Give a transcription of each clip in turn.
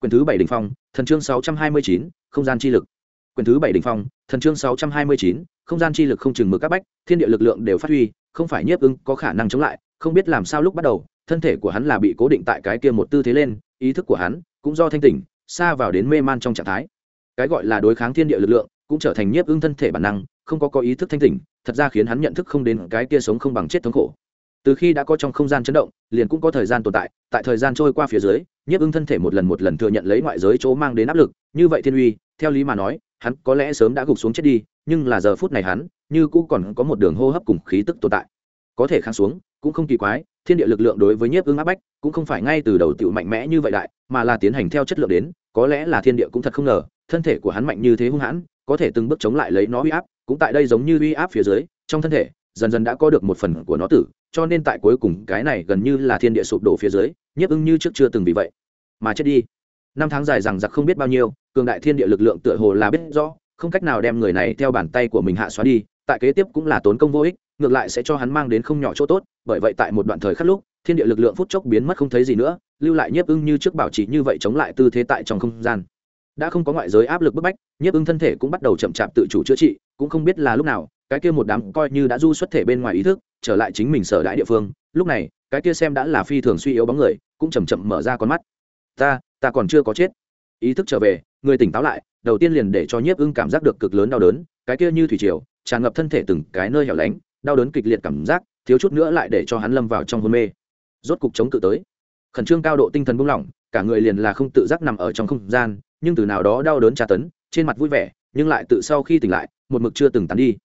quyển thứ bảy đỉnh phong, thần chương sáu trăm hai mươi chín, không gian chi lực. Quyển thứ bảy đỉnh phong, thần chương sáu trăm hai mươi chín, không gian chi lực không chừng mực các bách, thiên địa lực lượng đều phát huy, không phải nhiếp ưng có khả năng chống lại, không biết làm sao lúc bắt đầu, thân thể của hắn là bị cố định tại cái kia một tư thế lên, ý thức của hắn cũng do thanh tỉnh, xa vào đến mê man trong trạng thái. Cái gọi là đối kháng thiên địa lực lượng cũng trở thành nhiếp ưng thân thể bản năng, không có có ý thức thanh tỉnh, thật ra khiến hắn nhận thức không đến cái kia sống không bằng chết thống khổ từ khi đã có trong không gian chấn động, liền cũng có thời gian tồn tại tại thời gian trôi qua phía dưới, nhiếp ưng thân thể một lần một lần thừa nhận lấy ngoại giới chỗ mang đến áp lực, như vậy thiên uy, theo lý mà nói, hắn có lẽ sớm đã gục xuống chết đi, nhưng là giờ phút này hắn, như cũng còn có một đường hô hấp cùng khí tức tồn tại. Có thể kháng xuống, cũng không kỳ quái, thiên địa lực lượng đối với nhiếp ưng áp bách, cũng không phải ngay từ đầu tựu mạnh mẽ như vậy đại, mà là tiến hành theo chất lượng đến, có lẽ là thiên địa cũng thật không ngờ, thân thể của hắn mạnh như thế hung hãn, có thể từng bước chống lại lấy nó uy áp, cũng tại đây giống như uy áp phía dưới, trong thân thể dần dần đã có được một phần của nó tử, cho nên tại cuối cùng cái này gần như là thiên địa sụp đổ phía dưới, nhiếp ưng như trước chưa từng vì vậy. Mà chết đi. Năm tháng dài rằng giặc không biết bao nhiêu, cường đại thiên địa lực lượng tựa hồ là biết rõ, không cách nào đem người này theo bàn tay của mình hạ xóa đi, tại kế tiếp cũng là tốn công vô ích, ngược lại sẽ cho hắn mang đến không nhỏ chỗ tốt, bởi vậy tại một đoạn thời khắc lúc, thiên địa lực lượng phút chốc biến mất không thấy gì nữa, lưu lại nhiếp ưng như trước bảo trì như vậy chống lại tư thế tại trong không gian. Đã không có ngoại giới áp lực bức bách, nhiếp ưng thân thể cũng bắt đầu chậm chạp tự chủ chữa trị, cũng không biết là lúc nào cái kia một đám coi như đã du xuất thể bên ngoài ý thức, trở lại chính mình sở đại địa phương, lúc này, cái kia xem đã là phi thường suy yếu bóng người, cũng chầm chậm mở ra con mắt. Ta ta còn chưa có chết. Ý thức trở về, người tỉnh táo lại, đầu tiên liền để cho nhiếp ưng cảm giác được cực lớn đau đớn, cái kia như thủy triều, tràn ngập thân thể từng cái nơi hẻo lánh, đau đớn kịch liệt cảm giác, thiếu chút nữa lại để cho hắn lâm vào trong hôn mê. Rốt cục chống cự tới. Khẩn trương cao độ tinh thần buông lỏng, cả người liền là không tự giác nằm ở trong không gian, nhưng từ nào đó đau đớn tra tấn, trên mặt vui vẻ, nhưng lại tự sau khi tỉnh lại, một mực chưa từng tán đi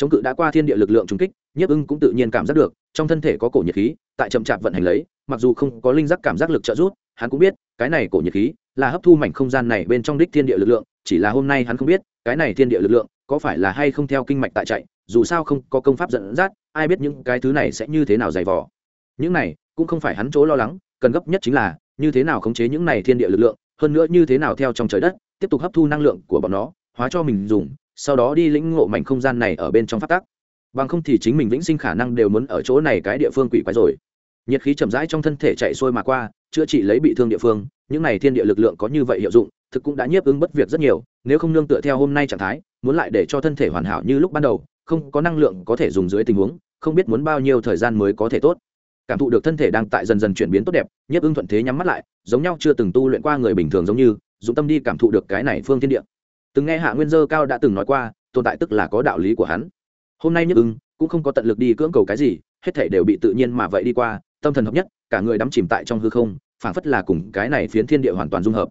chống cự đã qua thiên địa lực lượng trùng kích, nhiếp ưng cũng tự nhiên cảm giác được, trong thân thể có cổ nhiệt khí, tại chậm chạp vận hành lấy, mặc dù không có linh giác cảm giác lực trợ giúp, hắn cũng biết, cái này cổ nhiệt khí là hấp thu mảnh không gian này bên trong đích thiên địa lực lượng, chỉ là hôm nay hắn không biết, cái này thiên địa lực lượng có phải là hay không theo kinh mạch tại chạy, dù sao không có công pháp dẫn dắt, ai biết những cái thứ này sẽ như thế nào dày vò. Những này cũng không phải hắn chỗ lo lắng, cần gấp nhất chính là, như thế nào khống chế những này thiên địa lực lượng, hơn nữa như thế nào theo trong trời đất, tiếp tục hấp thu năng lượng của bọn nó, hóa cho mình dùng sau đó đi lĩnh ngộ mảnh không gian này ở bên trong phát tác bằng không thì chính mình vĩnh sinh khả năng đều muốn ở chỗ này cái địa phương quỷ quái rồi. Nhiệt khí chậm rãi trong thân thể chạy xuôi mà qua, chữa trị lấy bị thương địa phương, những này thiên địa lực lượng có như vậy hiệu dụng, thực cũng đã nhiếp ứng bất việc rất nhiều, nếu không nương tựa theo hôm nay trạng thái, muốn lại để cho thân thể hoàn hảo như lúc ban đầu, không có năng lượng có thể dùng dưới tình huống, không biết muốn bao nhiêu thời gian mới có thể tốt. Cảm thụ được thân thể đang tại dần dần chuyển biến tốt đẹp, nhiếp ứng thuận thế nhắm mắt lại, giống nhau chưa từng tu luyện qua người bình thường giống như dùng tâm đi cảm thụ được cái này phương thiên địa từng nghe hạ nguyên dơ cao đã từng nói qua, tồn tại tức là có đạo lý của hắn. Hôm nay Nhất ưng, cũng không có tận lực đi cưỡng cầu cái gì, hết thể đều bị tự nhiên mà vậy đi qua, tâm thần hợp nhất, cả người đắm chìm tại trong hư không, phảng phất là cùng cái này phiến thiên địa hoàn toàn dung hợp.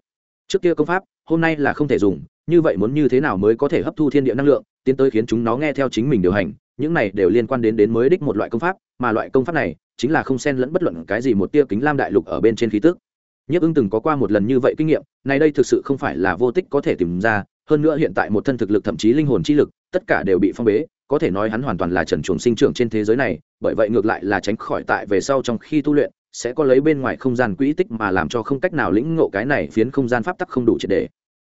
Trước kia công pháp, hôm nay là không thể dùng, như vậy muốn như thế nào mới có thể hấp thu thiên địa năng lượng, tiến tới khiến chúng nó nghe theo chính mình điều hành, những này đều liên quan đến đến mới đích một loại công pháp, mà loại công pháp này chính là không xen lẫn bất luận cái gì một tia kính lam đại lục ở bên trên khí tức. Nhất ưng từng có qua một lần như vậy kinh nghiệm này đây thực sự không phải là vô tích có thể tìm ra hơn nữa hiện tại một thân thực lực thậm chí linh hồn chi lực, tất cả đều bị phong bế, có thể nói hắn hoàn toàn là trần chuồng sinh trưởng trên thế giới này, bởi vậy ngược lại là tránh khỏi tại về sau trong khi tu luyện, sẽ có lấy bên ngoài không gian quỹ tích mà làm cho không cách nào lĩnh ngộ cái này phiến không gian pháp tắc không đủ triệt đề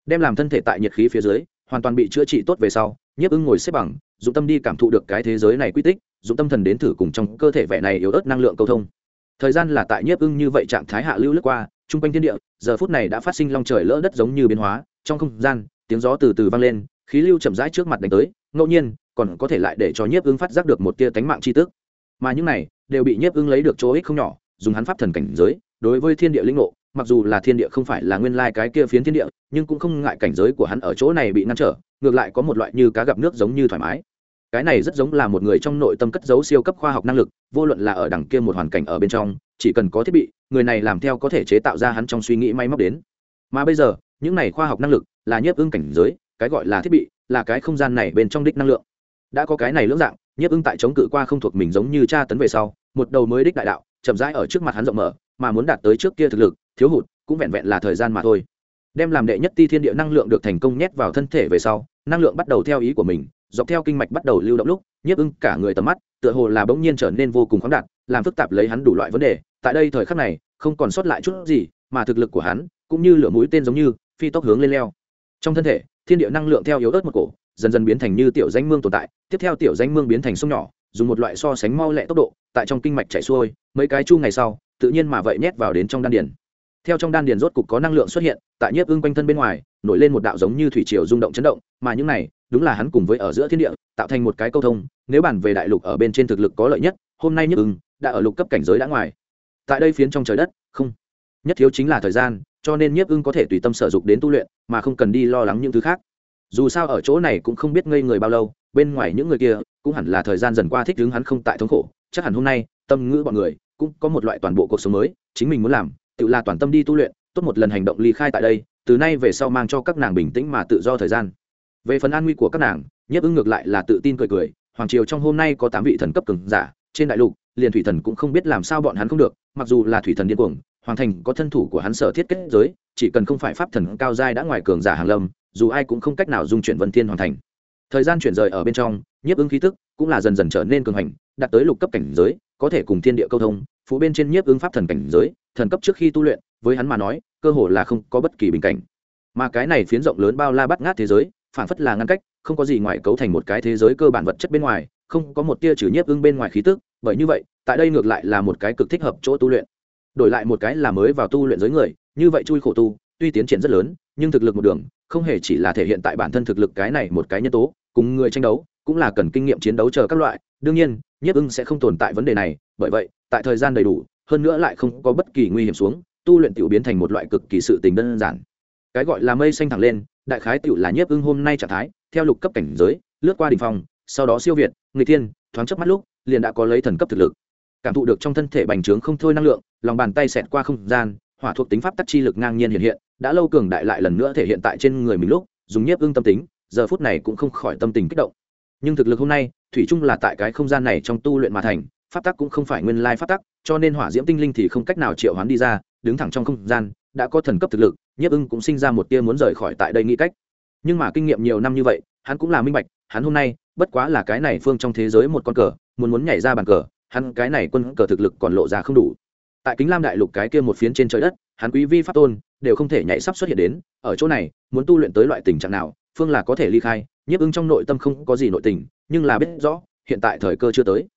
đem làm thân thể tại nhiệt khí phía dưới, hoàn toàn bị chữa trị tốt về sau, nhiếp ưng ngồi xếp bằng, dụng tâm đi cảm thụ được cái thế giới này quy tích, dụng tâm thần đến thử cùng trong cơ thể vẻ này yếu ớt năng lượng cầu thông. Thời gian là tại nhiếp ưng như vậy trạng thái hạ lưu lướt qua, chung quanh thiên địa, giờ phút này đã phát sinh long trời lỡ đất giống như biến hóa, trong không gian tiếng gió từ từ vang lên, khí lưu chậm rãi trước mặt đánh tới, ngẫu nhiên, còn có thể lại để cho nhiếp ưng phát giác được một tia tánh mạng chi tức. Mà những này, đều bị nhiếp ưng lấy được chỗ ích không nhỏ, dùng hắn pháp thần cảnh giới, đối với thiên địa linh ngộ, mặc dù là thiên địa không phải là nguyên lai cái kia phiến thiên địa, nhưng cũng không ngại cảnh giới của hắn ở chỗ này bị ngăn trở, ngược lại có một loại như cá gặp nước giống như thoải mái. Cái này rất giống là một người trong nội tâm cất giấu siêu cấp khoa học năng lực, vô luận là ở đằng kia một hoàn cảnh ở bên trong, chỉ cần có thiết bị, người này làm theo có thể chế tạo ra hắn trong suy nghĩ may móc đến. Mà bây giờ, những này khoa học năng lực là nhiếp ưng cảnh giới, cái gọi là thiết bị, là cái không gian này bên trong đích năng lượng. Đã có cái này lưỡng dạng, nhiếp ưng tại chống cự qua không thuộc mình giống như cha tấn về sau, một đầu mới đích đại đạo, chậm rãi ở trước mặt hắn rộng mở, mà muốn đạt tới trước kia thực lực, thiếu hụt, cũng vẹn vẹn là thời gian mà thôi. Đem làm đệ nhất ti thiên địa năng lượng được thành công nhét vào thân thể về sau, năng lượng bắt đầu theo ý của mình, dọc theo kinh mạch bắt đầu lưu động lúc, nhiếp ưng cả người tầm mắt, tựa hồ là bỗng nhiên trở nên vô cùng khoáng đạt, làm phức tạp lấy hắn đủ loại vấn đề. Tại đây thời khắc này, không còn sót lại chút gì, mà thực lực của hắn, cũng như lửa mũi tên giống như, phi tốc hướng lên leo trong thân thể, thiên địa năng lượng theo yếu ớt một cổ, dần dần biến thành như tiểu danh mương tồn tại. Tiếp theo tiểu danh mương biến thành sông nhỏ, dùng một loại so sánh mau lẹ tốc độ, tại trong kinh mạch chảy xuôi, mấy cái chu ngày sau, tự nhiên mà vậy nhét vào đến trong đan điền. Theo trong đan điền rốt cục có năng lượng xuất hiện, tại nhiếp ưng quanh thân bên ngoài, nổi lên một đạo giống như thủy triều rung động chấn động, mà những này, đúng là hắn cùng với ở giữa thiên địa, tạo thành một cái câu thông, nếu bản về đại lục ở bên trên thực lực có lợi nhất, hôm nay nhiếp ưng đã ở lục cấp cảnh giới đã ngoài. Tại đây phiến trong trời đất, không. Nhất thiếu chính là thời gian cho nên nhiếp ưng có thể tùy tâm sở dục đến tu luyện, mà không cần đi lo lắng những thứ khác. Dù sao ở chỗ này cũng không biết ngây người bao lâu, bên ngoài những người kia cũng hẳn là thời gian dần qua thích đứng hắn không tại thống khổ. Chắc hẳn hôm nay, tâm ngữ bọn người cũng có một loại toàn bộ cuộc sống mới, chính mình muốn làm, tự là toàn tâm đi tu luyện, tốt một lần hành động ly khai tại đây, từ nay về sau mang cho các nàng bình tĩnh mà tự do thời gian. Về phần an nguy của các nàng, nhiếp ưng ngược lại là tự tin cười cười, hoàng triều trong hôm nay có tám vị thần cấp cường giả, trên đại lục, liền thủy thần cũng không biết làm sao bọn hắn không được, mặc dù là thủy thần điên cuồng hoàng thành có thân thủ của hắn sở thiết kết giới, chỉ cần không phải pháp thần cao giai đã ngoài cường giả hàng lâm, dù ai cũng không cách nào dung chuyển vân thiên hoàn thành. Thời gian chuyển rời ở bên trong, nhiếp ứng khí tức cũng là dần dần trở nên cường hành, đạt tới lục cấp cảnh giới, có thể cùng thiên địa câu thông phụ bên trên nhiếp ứng pháp thần cảnh giới, thần cấp trước khi tu luyện, với hắn mà nói, cơ hồ là không có bất kỳ bình cảnh. Mà cái này phiến rộng lớn bao la bắt ngát thế giới phản phất là ngăn cách, không có gì ngoài cấu thành một cái thế giới cơ bản vật chất bên ngoài, không có một tia trừ nhiếp ưng bên ngoài khí tức, bởi như vậy, tại đây ngược lại là một cái cực thích hợp chỗ tu luyện đổi lại một cái là mới vào tu luyện giới người, như vậy chui khổ tu, tuy tiến triển rất lớn, nhưng thực lực một đường, không hề chỉ là thể hiện tại bản thân thực lực cái này một cái nhân tố, cùng người tranh đấu, cũng là cần kinh nghiệm chiến đấu chờ các loại. Đương nhiên, nhiếp ưng sẽ không tồn tại vấn đề này, bởi vậy, tại thời gian đầy đủ, hơn nữa lại không có bất kỳ nguy hiểm xuống, tu luyện tiểu biến thành một loại cực kỳ sự tình đơn giản. Cái gọi là mây xanh thẳng lên, đại khái tiểu là nhiếp ưng hôm nay trạng thái, theo lục cấp cảnh giới, lướt qua đỉnh phong, sau đó siêu việt người thiên, thoáng chớp mắt lúc, liền đã có lấy thần cấp thực lực cảm thụ được trong thân thể bành trướng không thôi năng lượng, lòng bàn tay xẹt qua không gian, hỏa thuộc tính pháp tắc chi lực ngang nhiên hiện hiện, đã lâu cường đại lại lần nữa thể hiện tại trên người mình lúc, dùng nhiếp ưng tâm tính, giờ phút này cũng không khỏi tâm tình kích động. Nhưng thực lực hôm nay, thủy chung là tại cái không gian này trong tu luyện mà thành, pháp tắc cũng không phải nguyên lai pháp tắc, cho nên hỏa diễm tinh linh thì không cách nào triệu hoán đi ra, đứng thẳng trong không gian, đã có thần cấp thực lực, nhiếp ưng cũng sinh ra một tia muốn rời khỏi tại đây nghĩ cách. Nhưng mà kinh nghiệm nhiều năm như vậy, hắn cũng là minh bạch, hắn hôm nay, bất quá là cái này phương trong thế giới một con cờ, muốn muốn nhảy ra bàn cờ hắn cái này quân cờ thực lực còn lộ ra không đủ. Tại kính lam đại lục cái kia một phiến trên trời đất, hắn quý vi pháp tôn đều không thể nhảy sắp xuất hiện đến, ở chỗ này, muốn tu luyện tới loại tình trạng nào, phương là có thể ly khai, nhiếp ưng trong nội tâm không có gì nội tình, nhưng là biết rõ, hiện tại thời cơ chưa tới.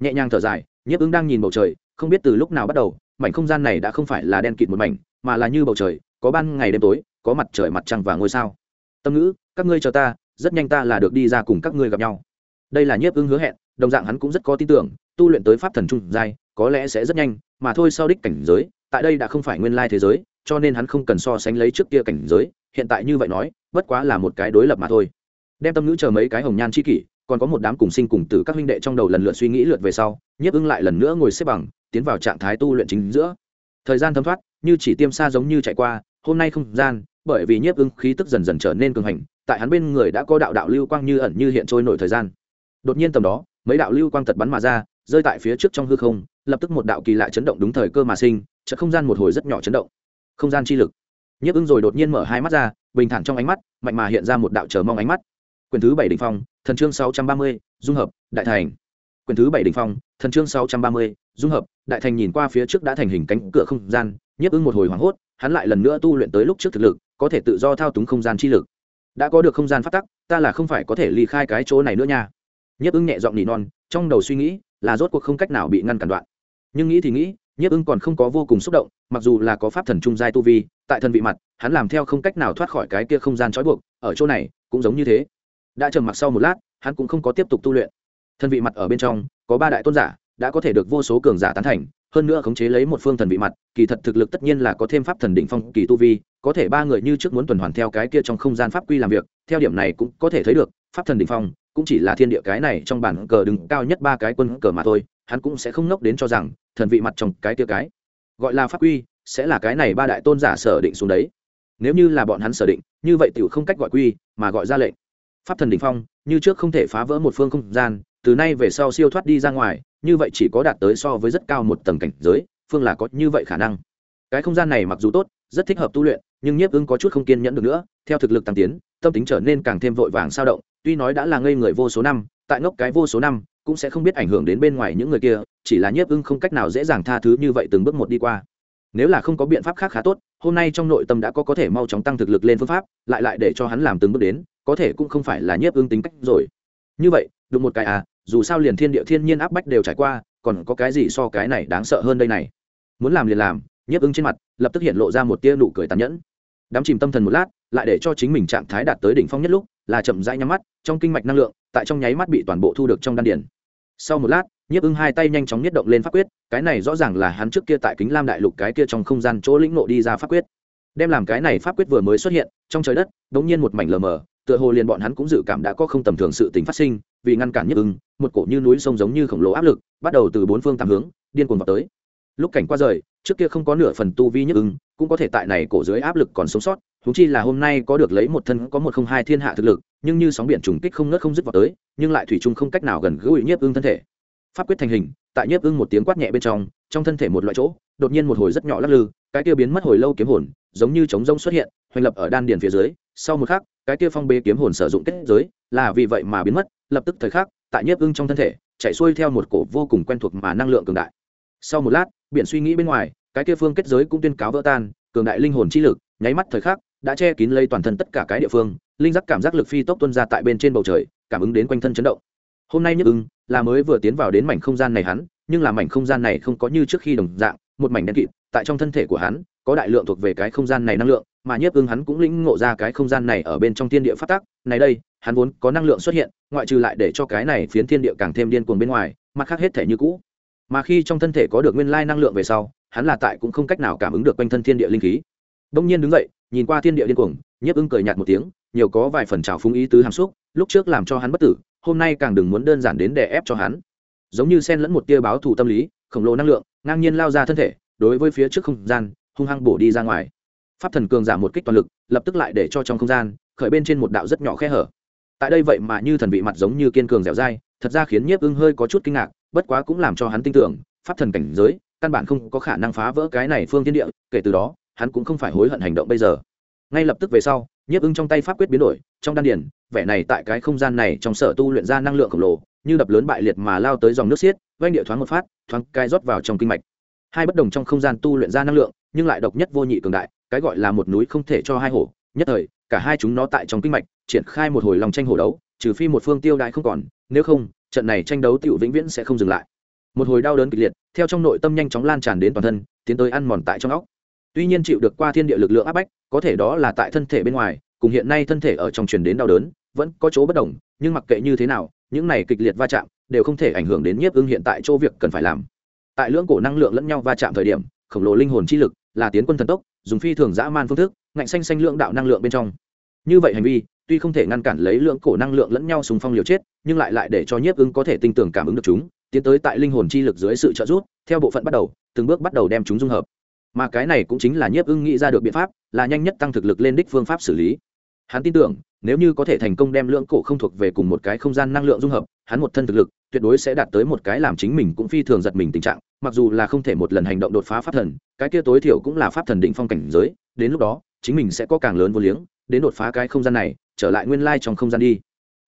Nhẹ nhàng thở dài, nhiếp ưng đang nhìn bầu trời, không biết từ lúc nào bắt đầu, mảnh không gian này đã không phải là đen kịt một mảnh, mà là như bầu trời, có ban ngày đêm tối, có mặt trời mặt trăng và ngôi sao. Tâm ngữ, các ngươi chờ ta, rất nhanh ta là được đi ra cùng các ngươi gặp nhau. Đây là nhiếp ưng hứa hẹn đồng dạng hắn cũng rất có tin tưởng, tu luyện tới pháp thần trung giai, có lẽ sẽ rất nhanh, mà thôi sau đích cảnh giới, tại đây đã không phải nguyên lai thế giới, cho nên hắn không cần so sánh lấy trước kia cảnh giới, hiện tại như vậy nói, bất quá là một cái đối lập mà thôi. Đem tâm ngữ chờ mấy cái hồng nhan chi kỷ, còn có một đám cùng sinh cùng tử các huynh đệ trong đầu lần lượt suy nghĩ lượt về sau, nhiếp ưng lại lần nữa ngồi xếp bằng, tiến vào trạng thái tu luyện chính giữa. Thời gian thấm thoát, như chỉ tiêm xa giống như chạy qua, hôm nay không gian, bởi vì nhiếp ưng khí tức dần dần trở nên cường hành, tại hắn bên người đã có đạo đạo lưu quang như ẩn như hiện trôi nổi thời gian. Đột nhiên tầm đó mấy đạo lưu quang tật bắn mà ra, rơi tại phía trước trong hư không, lập tức một đạo kỳ lạ chấn động đúng thời cơ mà sinh chợ không gian một hồi rất nhỏ chấn động. Không gian chi lực. Nhiếp ưng rồi đột nhiên mở hai mắt ra, bình thản trong ánh mắt, mạnh mà hiện ra một đạo chờ mong ánh mắt. Quyển thứ bảy đ ỉ n h phong, thần chương sáu trăm ba mươi, dung hợp, đại thành. Quyển thứ bảy đ ỉ n h phong, thần chương sáu trăm ba mươi, dung hợp, đại thành nhìn qua phía trước đã thành hình cánh cửa không gian, nhiếp ưng một hồi hoảng hốt, hắn lại lần nữa tu luyện tới lúc trước thực lực, có thể tự do thao túng không gian chi lực. Đã có được không gian phát tắc, ta là không phải có thể ly khai cái chỗ này nữa nha nhiếp ưng nhẹ giọng nỉ non, trong đầu suy nghĩ là rốt cuộc không cách nào bị ngăn cản đoạn. Nhưng nghĩ thì nghĩ, nhiếp ưng còn không có vô cùng xúc động, mặc dù là có pháp thần trung giai tu vi, tại thần vị mặt, hắn làm theo không cách nào thoát khỏi cái kia không gian trói buộc, ở chỗ này cũng giống như thế. Đã trầm mặc sau một lát, hắn cũng không có tiếp tục tu luyện. Thần vị mặt ở bên trong, có ba đại tôn giả, đã có thể được vô số cường giả tán thành, hơn nữa khống chế lấy một phương thần vị mặt, kỳ thật thực lực tất nhiên là có thêm pháp thần đỉnh phong kỳ tu vi, có thể ba người như trước muốn tuần hoàn theo cái kia trong không gian pháp quy làm việc, theo điểm này cũng có thể thấy được, pháp thần đỉnh phong cũng chỉ là thiên địa cái này trong bản cờ đứng cao nhất ba cái quân cờ mà thôi, hắn cũng sẽ không nốc đến cho rằng, thần vị mặt trong cái kia cái, gọi là pháp quy, sẽ là cái này ba đại tôn giả sở định xuống đấy. Nếu như là bọn hắn sở định, như vậy tiểu không cách gọi quy, mà gọi ra lệnh. Pháp thần đỉnh phong, như trước không thể phá vỡ một phương không gian, từ nay về sau siêu thoát đi ra ngoài, như vậy chỉ có đạt tới so với rất cao một tầng cảnh giới, phương là có như vậy khả năng. Cái không gian này mặc dù tốt, rất thích hợp tu luyện, nhưng nhiếp ưng có chút không kiên nhẫn được nữa, theo thực lực tăng tiến, tâm tính trở nên càng thêm vội vàng sao động tuy nói đã là ngây người vô số năm, tại ngốc cái vô số năm, cũng sẽ không biết ảnh hưởng đến bên ngoài những người kia, chỉ là nhiếp ưng không cách nào dễ dàng tha thứ như vậy từng bước một đi qua. Nếu là không có biện pháp khác khá tốt, hôm nay trong nội tâm đã có có thể mau chóng tăng thực lực lên phương pháp, lại lại để cho hắn làm từng bước đến, có thể cũng không phải là nhiếp ưng tính cách rồi. Như vậy, đụng một cái à dù sao liền thiên địa thiên nhiên áp bách đều trải qua, còn có cái gì so cái này đáng sợ hơn đây này? Muốn làm liền làm, nhiếp ưng trên mặt, lập tức hiện lộ ra một tia nụ cười tàn nhẫn. Đắm chìm tâm thần một lát, lại để cho chính mình trạng thái đạt tới đỉnh phong nhất lúc là chậm rãi nhắm mắt, trong kinh mạch năng lượng, tại trong nháy mắt bị toàn bộ thu được trong đan điển sau một lát, nhiếp ưng hai tay nhanh chóng nhất động lên pháp quyết, cái này rõ ràng là hắn trước kia tại kính lam đại lục cái kia trong không gian chỗ lĩnh nộ đi ra pháp quyết. Đem làm cái này pháp quyết vừa mới xuất hiện, trong trời đất đ ỗ n g nhiên một mảnh lờ mờ, tựa hồ liền bọn hắn cũng dự cảm đã có không tầm thường sự tính phát sinh, vì ngăn cản nhiếp ưng, một cổ như núi sông giống như khổng lồ áp lực, bắt đầu từ bốn phương tám hướng, điên cuồng vào tới. Lúc cảnh qua rời, trước kia không có nửa phần tu vi nhiếp ưng, cũng có thể tại này cổ dưới áp lực còn sống sót huống chi là hôm nay có được lấy một thân, có một không hai thiên hạ thực lực, nhưng như sóng biển trùng kích không ngớt không dứt vào tới, nhưng lại thủy chung không cách nào gần gũi nhiếp ưng thân thể. Pháp quyết thành hình, tại nhiếp ưng một tiếng quát nhẹ bên trong trong thân thể một loại chỗ, đột nhiên một hồi rất nhỏ lắc lư, cái kia biến mất hồi lâu kiếm hồn, giống như trống rông xuất hiện, hoành lập ở đan điền phía dưới. Sau một khắc, cái kia phong bê kiếm hồn sử dụng kết giới, là vì vậy mà biến mất, lập tức thời khắc, tại nhiếp ưng trong thân thể, chạy xuôi theo một cổ vô cùng quen thuộc mà năng lượng cường đại. Sau một lát, biển suy nghĩ bên ngoài, cái kia phương kết giới cũng tuyên cáo vỡ tan, cường đại linh hồn chi lực, nháy mắt thời khắc đã che kín lây toàn thân tất cả cái địa phương, linh giác cảm giác lực phi tốc tuân ra tại bên trên bầu trời, cảm ứng đến quanh thân chấn động. Hôm nay nhức ưng, là mới vừa tiến vào đến mảnh không gian này hắn, nhưng là mảnh không gian này không có như trước khi đồng dạng, một mảnh đen kịt, tại trong thân thể của hắn, có đại lượng thuộc về cái không gian này năng lượng, mà nhiếp ưng hắn cũng lĩnh ngộ ra cái không gian này ở bên trong thiên địa phát tác, này đây, hắn vốn có năng lượng xuất hiện, ngoại trừ lại để cho cái này phiến thiên địa càng thêm điên cuồng bên ngoài, mặt khác hết thể như cũ. Mà khi trong thân thể có được nguyên lai năng lượng về sau, hắn là tại cũng không cách nào cảm ứng được quanh thân thiên địa linh khí đông nhiên đứng dậy, nhìn qua thiên địa điên cuồng, nhiếp ưng cười nhạt một tiếng, nhiều có vài phần trào phúng ý tứ hàm xúc, lúc trước làm cho hắn bất tử, hôm nay càng đừng muốn đơn giản đến đè ép cho hắn. Giống như sen lẫn một tia báo thù tâm lý, khổng lồ năng lượng, ngang nhiên lao ra thân thể, đối với phía trước không gian, hung hăng bổ đi ra ngoài. Pháp thần cường giảm một kích toàn lực, lập tức lại để cho trong không gian, khởi bên trên một đạo rất nhỏ khe hở. Tại đây vậy mà như thần vị mặt giống như kiên cường dẻo dai, thật ra khiến nhiếp ưng hơi có chút kinh ngạc, bất quá cũng làm cho hắn tin tưởng, pháp thần cảnh giới, căn bản không có khả năng phá vỡ cái này phương tiên địa, kể từ đó hắn cũng không phải hối hận hành động bây giờ. Ngay lập tức về sau, nhiếp ưng trong tay pháp quyết biến đổi, trong đan điển vẻ này tại cái không gian này trong sở tu luyện ra năng lượng khổng lồ, như đập lớn bại liệt mà lao tới dòng nước xiết vanh địa thoáng một phát, thoáng cai rót vào trong kinh mạch. Hai bất đồng trong không gian tu luyện ra năng lượng, nhưng lại độc nhất vô nhị cường đại, cái gọi là một núi không thể cho hai hổ, nhất thời, cả hai chúng nó tại trong kinh mạch, triển khai một hồi lòng tranh hổ đấu, trừ phi một phương tiêu đại không còn, nếu không, trận này tranh đấu tiểu vĩnh viễn sẽ không dừng lại. Một hồi đau đớn kịch liệt, theo trong nội tâm nhanh chóng lan tràn đến toàn thân, tiến tới ăn mòn tại trong óc tuy nhiên chịu được qua thiên địa lực lượng áp bách, có thể đó là tại thân thể bên ngoài, cùng hiện nay thân thể ở trong truyền đến đau đớn, vẫn có chỗ bất đồng, nhưng mặc kệ như thế nào, những này kịch liệt va chạm đều không thể ảnh hưởng đến nhiếp ưng hiện tại chỗ việc cần phải làm. Tại lưỡng cổ năng lượng lẫn nhau va chạm thời điểm, khổng lồ linh hồn chi lực là tiến quân thần tốc, dùng phi thường dã man phương thức, ngạnh xanh xanh lượng đạo năng lượng bên trong. Như vậy hành vi, tuy không thể ngăn cản lấy lượng cổ năng lượng lẫn nhau sùng phong liều chết, nhưng lại lại để cho nhiếp ưng có thể tinh tưởng cảm ứng được chúng, tiến tới tại linh hồn chi lực dưới sự trợ giúp, theo bộ phận bắt đầu, từng bước bắt đầu đem chúng dung hợp mà cái này cũng chính là nhiếp ưng nghĩ ra được biện pháp, là nhanh nhất tăng thực lực lên đích phương pháp xử lý. Hắn tin tưởng, nếu như có thể thành công đem lưỡng cổ không thuộc về cùng một cái không gian năng lượng dung hợp, hắn một thân thực lực, tuyệt đối sẽ đạt tới một cái làm chính mình cũng phi thường giật mình tình trạng, mặc dù là không thể một lần hành động đột phá pháp thần, cái kia tối thiểu cũng là pháp thần định phong cảnh giới, đến lúc đó, chính mình sẽ có càng lớn vô liếng, đến đột phá cái không gian này, trở lại nguyên lai trong không gian đi.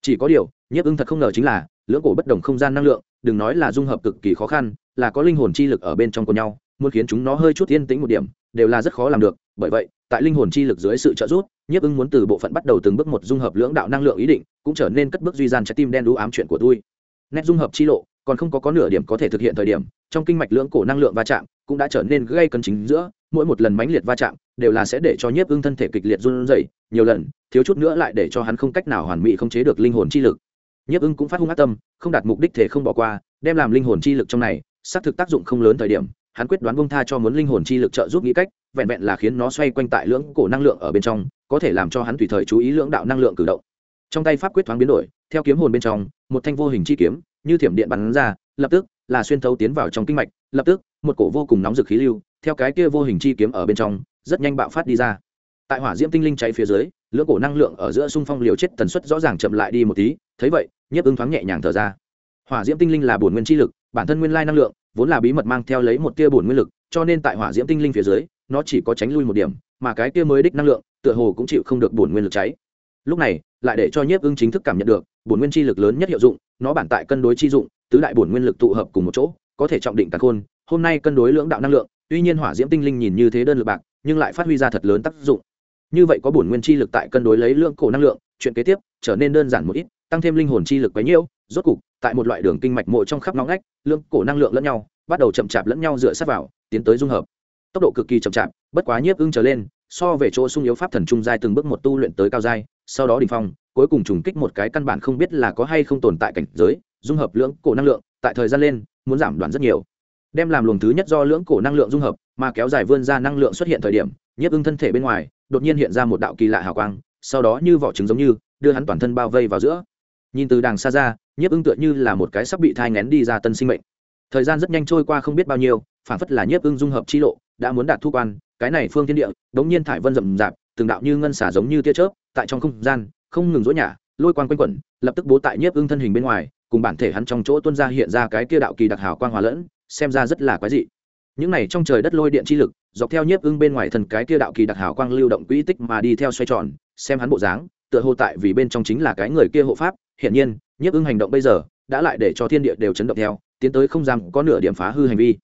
Chỉ có điều, nhiếp ưng thật không ngờ chính là lưỡng cổ bất đồng không gian năng lượng, đừng nói là dung hợp cực kỳ khó khăn, là có linh hồn chi lực ở bên trong của nhau muốn khiến chúng nó hơi chút yên tĩnh một điểm, đều là rất khó làm được. Bởi vậy, tại linh hồn chi lực dưới sự trợ giúp, nhiếp ưng muốn từ bộ phận bắt đầu từng bước một dung hợp lưỡng đạo năng lượng ý định, cũng trở nên cất bước duy gian trái tim đen đũ ám chuyện của tôi. Nét dung hợp chi lộ, còn không có có nửa điểm có thể thực hiện thời điểm, trong kinh mạch lưỡng cổ năng lượng va chạm cũng đã trở nên gây cân chính giữa, mỗi một lần mãnh liệt va chạm đều là sẽ để cho nhiếp ưng thân thể kịch liệt run rẩy, nhiều lần, thiếu chút nữa lại để cho hắn không cách nào hoàn mỹ không chế được linh hồn chi lực. Nhiếp ưng cũng phát hung ác tâm, không đạt mục đích thể không bỏ qua, đem làm linh hồn chi lực trong này, xác thực tác dụng không lớn thời điểm hắn quyết đoán bông tha cho muốn linh hồn chi lực trợ giúp nghĩ cách, vẹn vẹn là khiến nó xoay quanh tại lưỡng cổ năng lượng ở bên trong, có thể làm cho hắn tùy thời chú ý lưỡng đạo năng lượng cử động. Trong tay pháp quyết thoáng biến đổi, theo kiếm hồn bên trong, một thanh vô hình chi kiếm, như thiểm điện bắn ra, lập tức là xuyên thấu tiến vào trong kinh mạch, lập tức một cổ vô cùng nóng rực khí lưu, theo cái kia vô hình chi kiếm ở bên trong, rất nhanh bạo phát đi ra. Tại hỏa diễm tinh linh cháy phía dưới, lưỡng cổ năng lượng ở giữa xung phong liều chết tần suất rõ ràng chậm lại đi một tí, thấy vậy, nhiếp ứng thoáng nhẹ nhàng thở ra. Hỏa diễm tinh linh là bổn nguyên chi lực, bản thân nguyên lai năng lượng vốn là bí mật mang theo lấy một tia bổn nguyên lực, cho nên tại hỏa diễm tinh linh phía dưới, nó chỉ có tránh lui một điểm, mà cái tia mới đích năng lượng, tựa hồ cũng chịu không được bổn nguyên lực cháy. Lúc này, lại để cho nhiếp ưng chính thức cảm nhận được, bổn nguyên chi lực lớn nhất hiệu dụng, nó bản tại cân đối chi dụng, tứ đại bổn nguyên lực tụ hợp cùng một chỗ, có thể trọng định cả khôn, hôm nay cân đối lưỡng đạo năng lượng, tuy nhiên hỏa diễm tinh linh nhìn như thế đơn lực bạc, nhưng lại phát huy ra thật lớn tác dụng. Như vậy có bổn nguyên chi lực tại cân đối lấy lượng cổ năng lượng, chuyện kế tiếp trở nên đơn giản một ít, tăng thêm linh hồn chi lực quấy nhiễu rốt cục tại một loại đường kinh mạch mộ trong khắp ngõ ngách, lượng cổ năng lượng lẫn nhau, bắt đầu chậm chạp lẫn nhau dựa sát vào, tiến tới dung hợp. Tốc độ cực kỳ chậm chạp, bất quá nhiếp ưng trở lên, so về chỗ sung yếu pháp thần trung giai từng bước một tu luyện tới cao giai, sau đó đ ỉ n h phong, cuối cùng trùng kích một cái căn bản không biết là có hay không tồn tại cảnh giới, dung hợp lưỡng cổ năng lượng, tại thời gian lên, muốn giảm đoạn rất nhiều. Đem làm luồng thứ nhất do lưỡng cổ năng lượng dung hợp, mà kéo dài vươn ra năng lượng xuất hiện thời điểm, nhiếp ưng thân thể bên ngoài, đột nhiên hiện ra một đạo kỳ lạ hào quang, sau đó như vỏ trứng giống như, đưa hắn toàn thân bao vây vào giữa. Nhìn từ đàng xa ra nhiếp ưng tựa như là một cái sắp bị thai ngén đi ra tân sinh mệnh. Thời gian rất nhanh trôi qua không biết bao nhiêu, phản phất là nhiếp ưng dung hợp chi lộ, đã muốn đạt thu quan, cái này phương thiên địa, đống nhiên thải vân rậm rạp, từng đạo như ngân xả giống như tia chớp, tại trong không gian, không ngừng dối nhả, lôi quang quanh quẩn, lập tức bố tại nhiếp ưng thân hình bên ngoài, cùng bản thể hắn trong chỗ tuân ra hiện ra cái kia đạo kỳ đặc hào quang hòa lẫn, xem ra rất là quái dị. Những này trong trời đất lôi điện chi lực, dọc theo nhiếp ưng bên ngoài thần cái kia đạo kỳ đặc hào quang lưu động quỹ tích mà đi theo xoay tròn, xem hắn bộ dáng tựa hồ tại vì bên trong chính là cái người kia hộ pháp, hiển nhiên, nhiếp ưng hành động bây giờ, đã lại để cho thiên địa đều chấn động theo, tiến tới không gian có nửa điểm phá hư hành vi.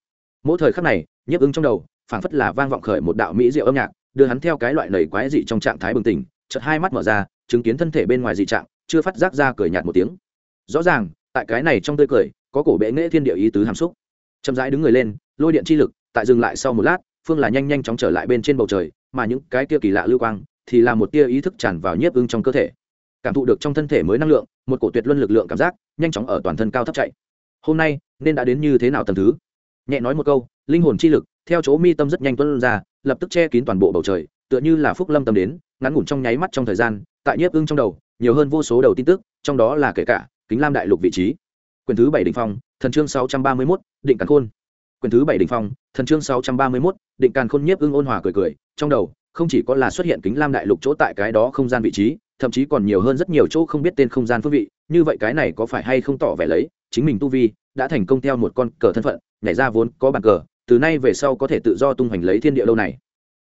Mỗi thời khắc này, nhiếp ưng trong đầu, phảng phất là vang vọng khởi một đạo mỹ diệu âm nhạc, đưa hắn theo cái loại nầy quái dị trong trạng thái bừng tỉnh, chợt hai mắt mở ra, chứng kiến thân thể bên ngoài dị trạng, chưa phát giác ra cười nhạt một tiếng. Rõ ràng, tại cái này trong tươi cười, có cổ bệ nghệ thiên địa ý tứ hàm xúc. Chậm rãi đứng người lên, lôi điện chi lực, tại dừng lại sau một lát, phương là nhanh nhanh chóng trở lại bên trên bầu trời, mà những cái kia kỳ lạ lưu quang thì là một tia ý thức tràn vào nhiếp ưng trong cơ thể. Cảm thụ được trong thân thể mới năng lượng, một cổ tuyệt luân lực lượng cảm giác, nhanh chóng ở toàn thân cao thấp chạy. Hôm nay, nên đã đến như thế nào tầm thứ? Nhẹ nói một câu, linh hồn chi lực, theo chỗ mi tâm rất nhanh tuân ra, lập tức che kín toàn bộ bầu trời, tựa như là phúc lâm tâm đến, ngắn ngủn trong nháy mắt trong thời gian, tại nhiếp ưng trong đầu, nhiều hơn vô số đầu tin tức, trong đó là kể cả kính lam đại lục vị trí. Quyền thứ bảy đình phong, thần chương sáu trăm ba mươi mốt, định càn khôn. Quyền thứ bảy đình phong, thần chương sáu trăm ba mươi mốt, định càn khôn nhiếp ưng ôn hòa cười cười, trong đầu không chỉ có là xuất hiện kính lam đại lục chỗ tại cái đó không gian vị trí, thậm chí còn nhiều hơn rất nhiều chỗ không biết tên không gian phương vị, như vậy cái này có phải hay không tỏ vẻ lấy, chính mình tu vi đã thành công theo một con cờ thân phận, nhảy ra vốn có bàn cờ, từ nay về sau có thể tự do tung hoành lấy thiên địa lâu này.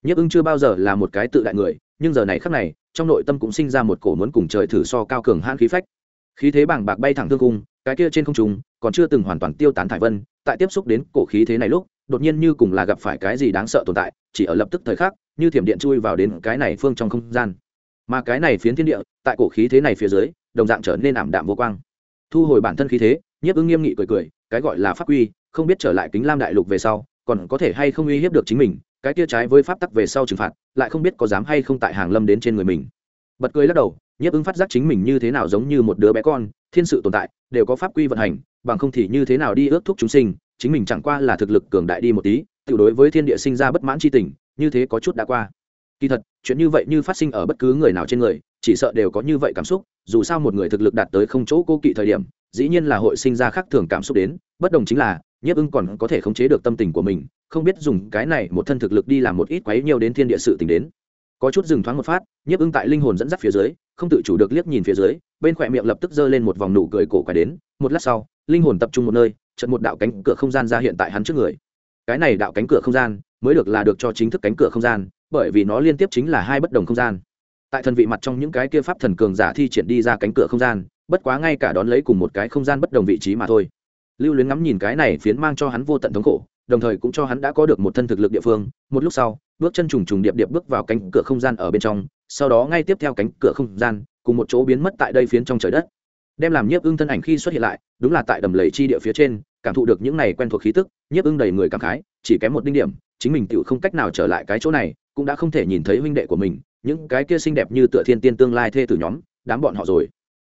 Nhiếp ưng chưa bao giờ là một cái tự đại người, nhưng giờ này khắc này, trong nội tâm cũng sinh ra một cổ muốn cùng trời thử so cao cường hãn khí phách. Khí thế bảng bạc bay thẳng thương cung, cái kia trên không trung, còn chưa từng hoàn toàn tiêu tán thải vân, tại tiếp xúc đến cổ khí thế này lúc đột nhiên như cùng là gặp phải cái gì đáng sợ tồn tại, chỉ ở lập tức thời khắc, như thiểm điện chui vào đến cái này phương trong không gian. Mà cái này phiến thiên địa, tại cổ khí thế này phía dưới, đồng dạng trở nên ảm đạm vô quang. Thu hồi bản thân khí thế, nhiếp ứng nghiêm nghị cười cười, cái gọi là pháp quy, không biết trở lại kính lam đại lục về sau, còn có thể hay không uy hiếp được chính mình, cái kia trái với pháp tắc về sau trừng phạt, lại không biết có dám hay không tại hàng lâm đến trên người mình. Bật cười lắc đầu, nhiếp ứng phát giác chính mình như thế nào giống như một đứa bé con, thiên sự tồn tại, đều có pháp quy vận hành, bằng không thì như thế nào đi ước thúc chúng sinh chính mình chẳng qua là thực lực cường đại đi một tí, tự đối với thiên địa sinh ra bất mãn c h i tình, như thế có chút đã qua. Kỳ thật, chuyện như vậy như phát sinh ở bất cứ người nào trên người, chỉ sợ đều có như vậy cảm xúc, dù sao một người thực lực đạt tới không chỗ cô kỵ thời điểm, dĩ nhiên là hội sinh ra khác thường cảm xúc đến, bất đồng chính là, nhiếp ưng còn có thể khống chế được tâm tình của mình, không biết dùng cái này một thân thực lực đi làm một ít quấy nhiều đến thiên địa sự tình đến. Có chút dừng thoáng một phát, nhiếp ưng tại linh hồn dẫn dắt phía dưới, không tự chủ được liếc nhìn phía dưới, bên khỏe miệng lập tức giơ lên một vòng nụ cười cổ quái đến, một lát sau, linh hồn tập trung một nơi chợt một đạo cánh cửa không gian ra hiện tại hắn trước người. Cái này đạo cánh cửa không gian mới được là được cho chính thức cánh cửa không gian, bởi vì nó liên tiếp chính là hai bất đồng không gian. Tại thần vị mặt trong những cái kia pháp thần cường giả thi triển đi ra cánh cửa không gian, bất quá ngay cả đón lấy cùng một cái không gian bất đồng vị trí mà thôi. Lưu luyến ngắm nhìn cái này phiến mang cho hắn vô tận thống khổ, đồng thời cũng cho hắn đã có được một thân thực lực địa phương. Một lúc sau, bước chân trùng trùng điệp điệp bước vào cánh cửa không gian ở bên trong, sau đó ngay tiếp theo cánh cửa không gian, cùng một chỗ biến mất tại đây phiến trong trời đất đem làm nhiếp ưng thân ảnh khi xuất hiện lại, đúng là tại đầm lầy chi địa phía trên, cảm thụ được những này quen thuộc khí tức, nhiếp ưng đầy người cảm khái, chỉ kém một đinh điểm, chính mình tự không cách nào trở lại cái chỗ này, cũng đã không thể nhìn thấy huynh đệ của mình, những cái kia xinh đẹp như tựa thiên tiên tương lai thê tử nhóm, đám bọn họ rồi.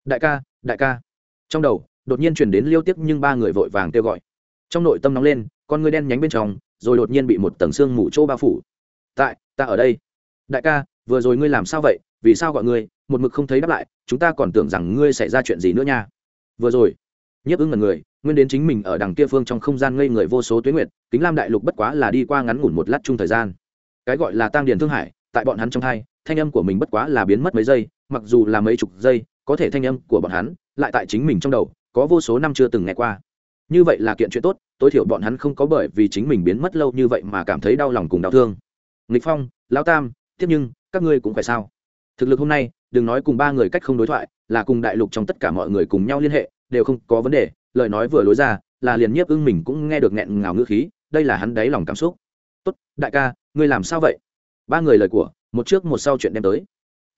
Đại ca đại ca. Trong đầu, đột nhiên truyền đến liêu tiếc nhưng ba người vội vàng kêu gọi. Trong nội tâm nóng lên, con ngươi đen nhánh bên trong, rồi đột nhiên bị một tầng xương mù chỗ bao phủ. Tại, ta ở đây. Đại ca vừa rồi ngươi làm sao vậy? Vì sao gọi ngươi? Một mực không thấy đáp lại, chúng ta còn tưởng rằng ngươi xảy ra chuyện gì nữa nha. Vừa rồi, nhiếp ứng ngần người, nguyên đến chính mình ở đằng kia phương trong không gian ngây người vô số tuyến nguyệt, kính lam đại lục bất quá là đi qua ngắn ngủn một lát chung thời gian. Cái gọi là tăng điền thương hải, tại bọn hắn trong hai, thanh âm của mình bất quá là biến mất mấy giây, mặc dù là mấy chục giây, có thể thanh âm của bọn hắn lại tại chính mình trong đầu, có vô số năm chưa từng nghe qua. Như vậy là kiện chuyện tốt, tối thiểu bọn hắn không có bởi vì chính mình biến mất lâu như vậy mà cảm thấy đau lòng cùng đau thương. Nghịch phong, lão tam, tiếp nhưng các ngươi cũng phải sao? Thực lực hôm nay, đừng nói cùng ba người cách không đối thoại, là cùng đại lục trong tất cả mọi người cùng nhau liên hệ, đều không có vấn đề. Lời nói vừa lối ra, là liền nhiếp ưng mình cũng nghe được nghẹn ngào ngữ khí, đây là hắn đáy lòng cảm xúc. Tốt, đại ca, ngươi làm sao vậy? Ba người lời của, một trước một sau chuyện đem tới.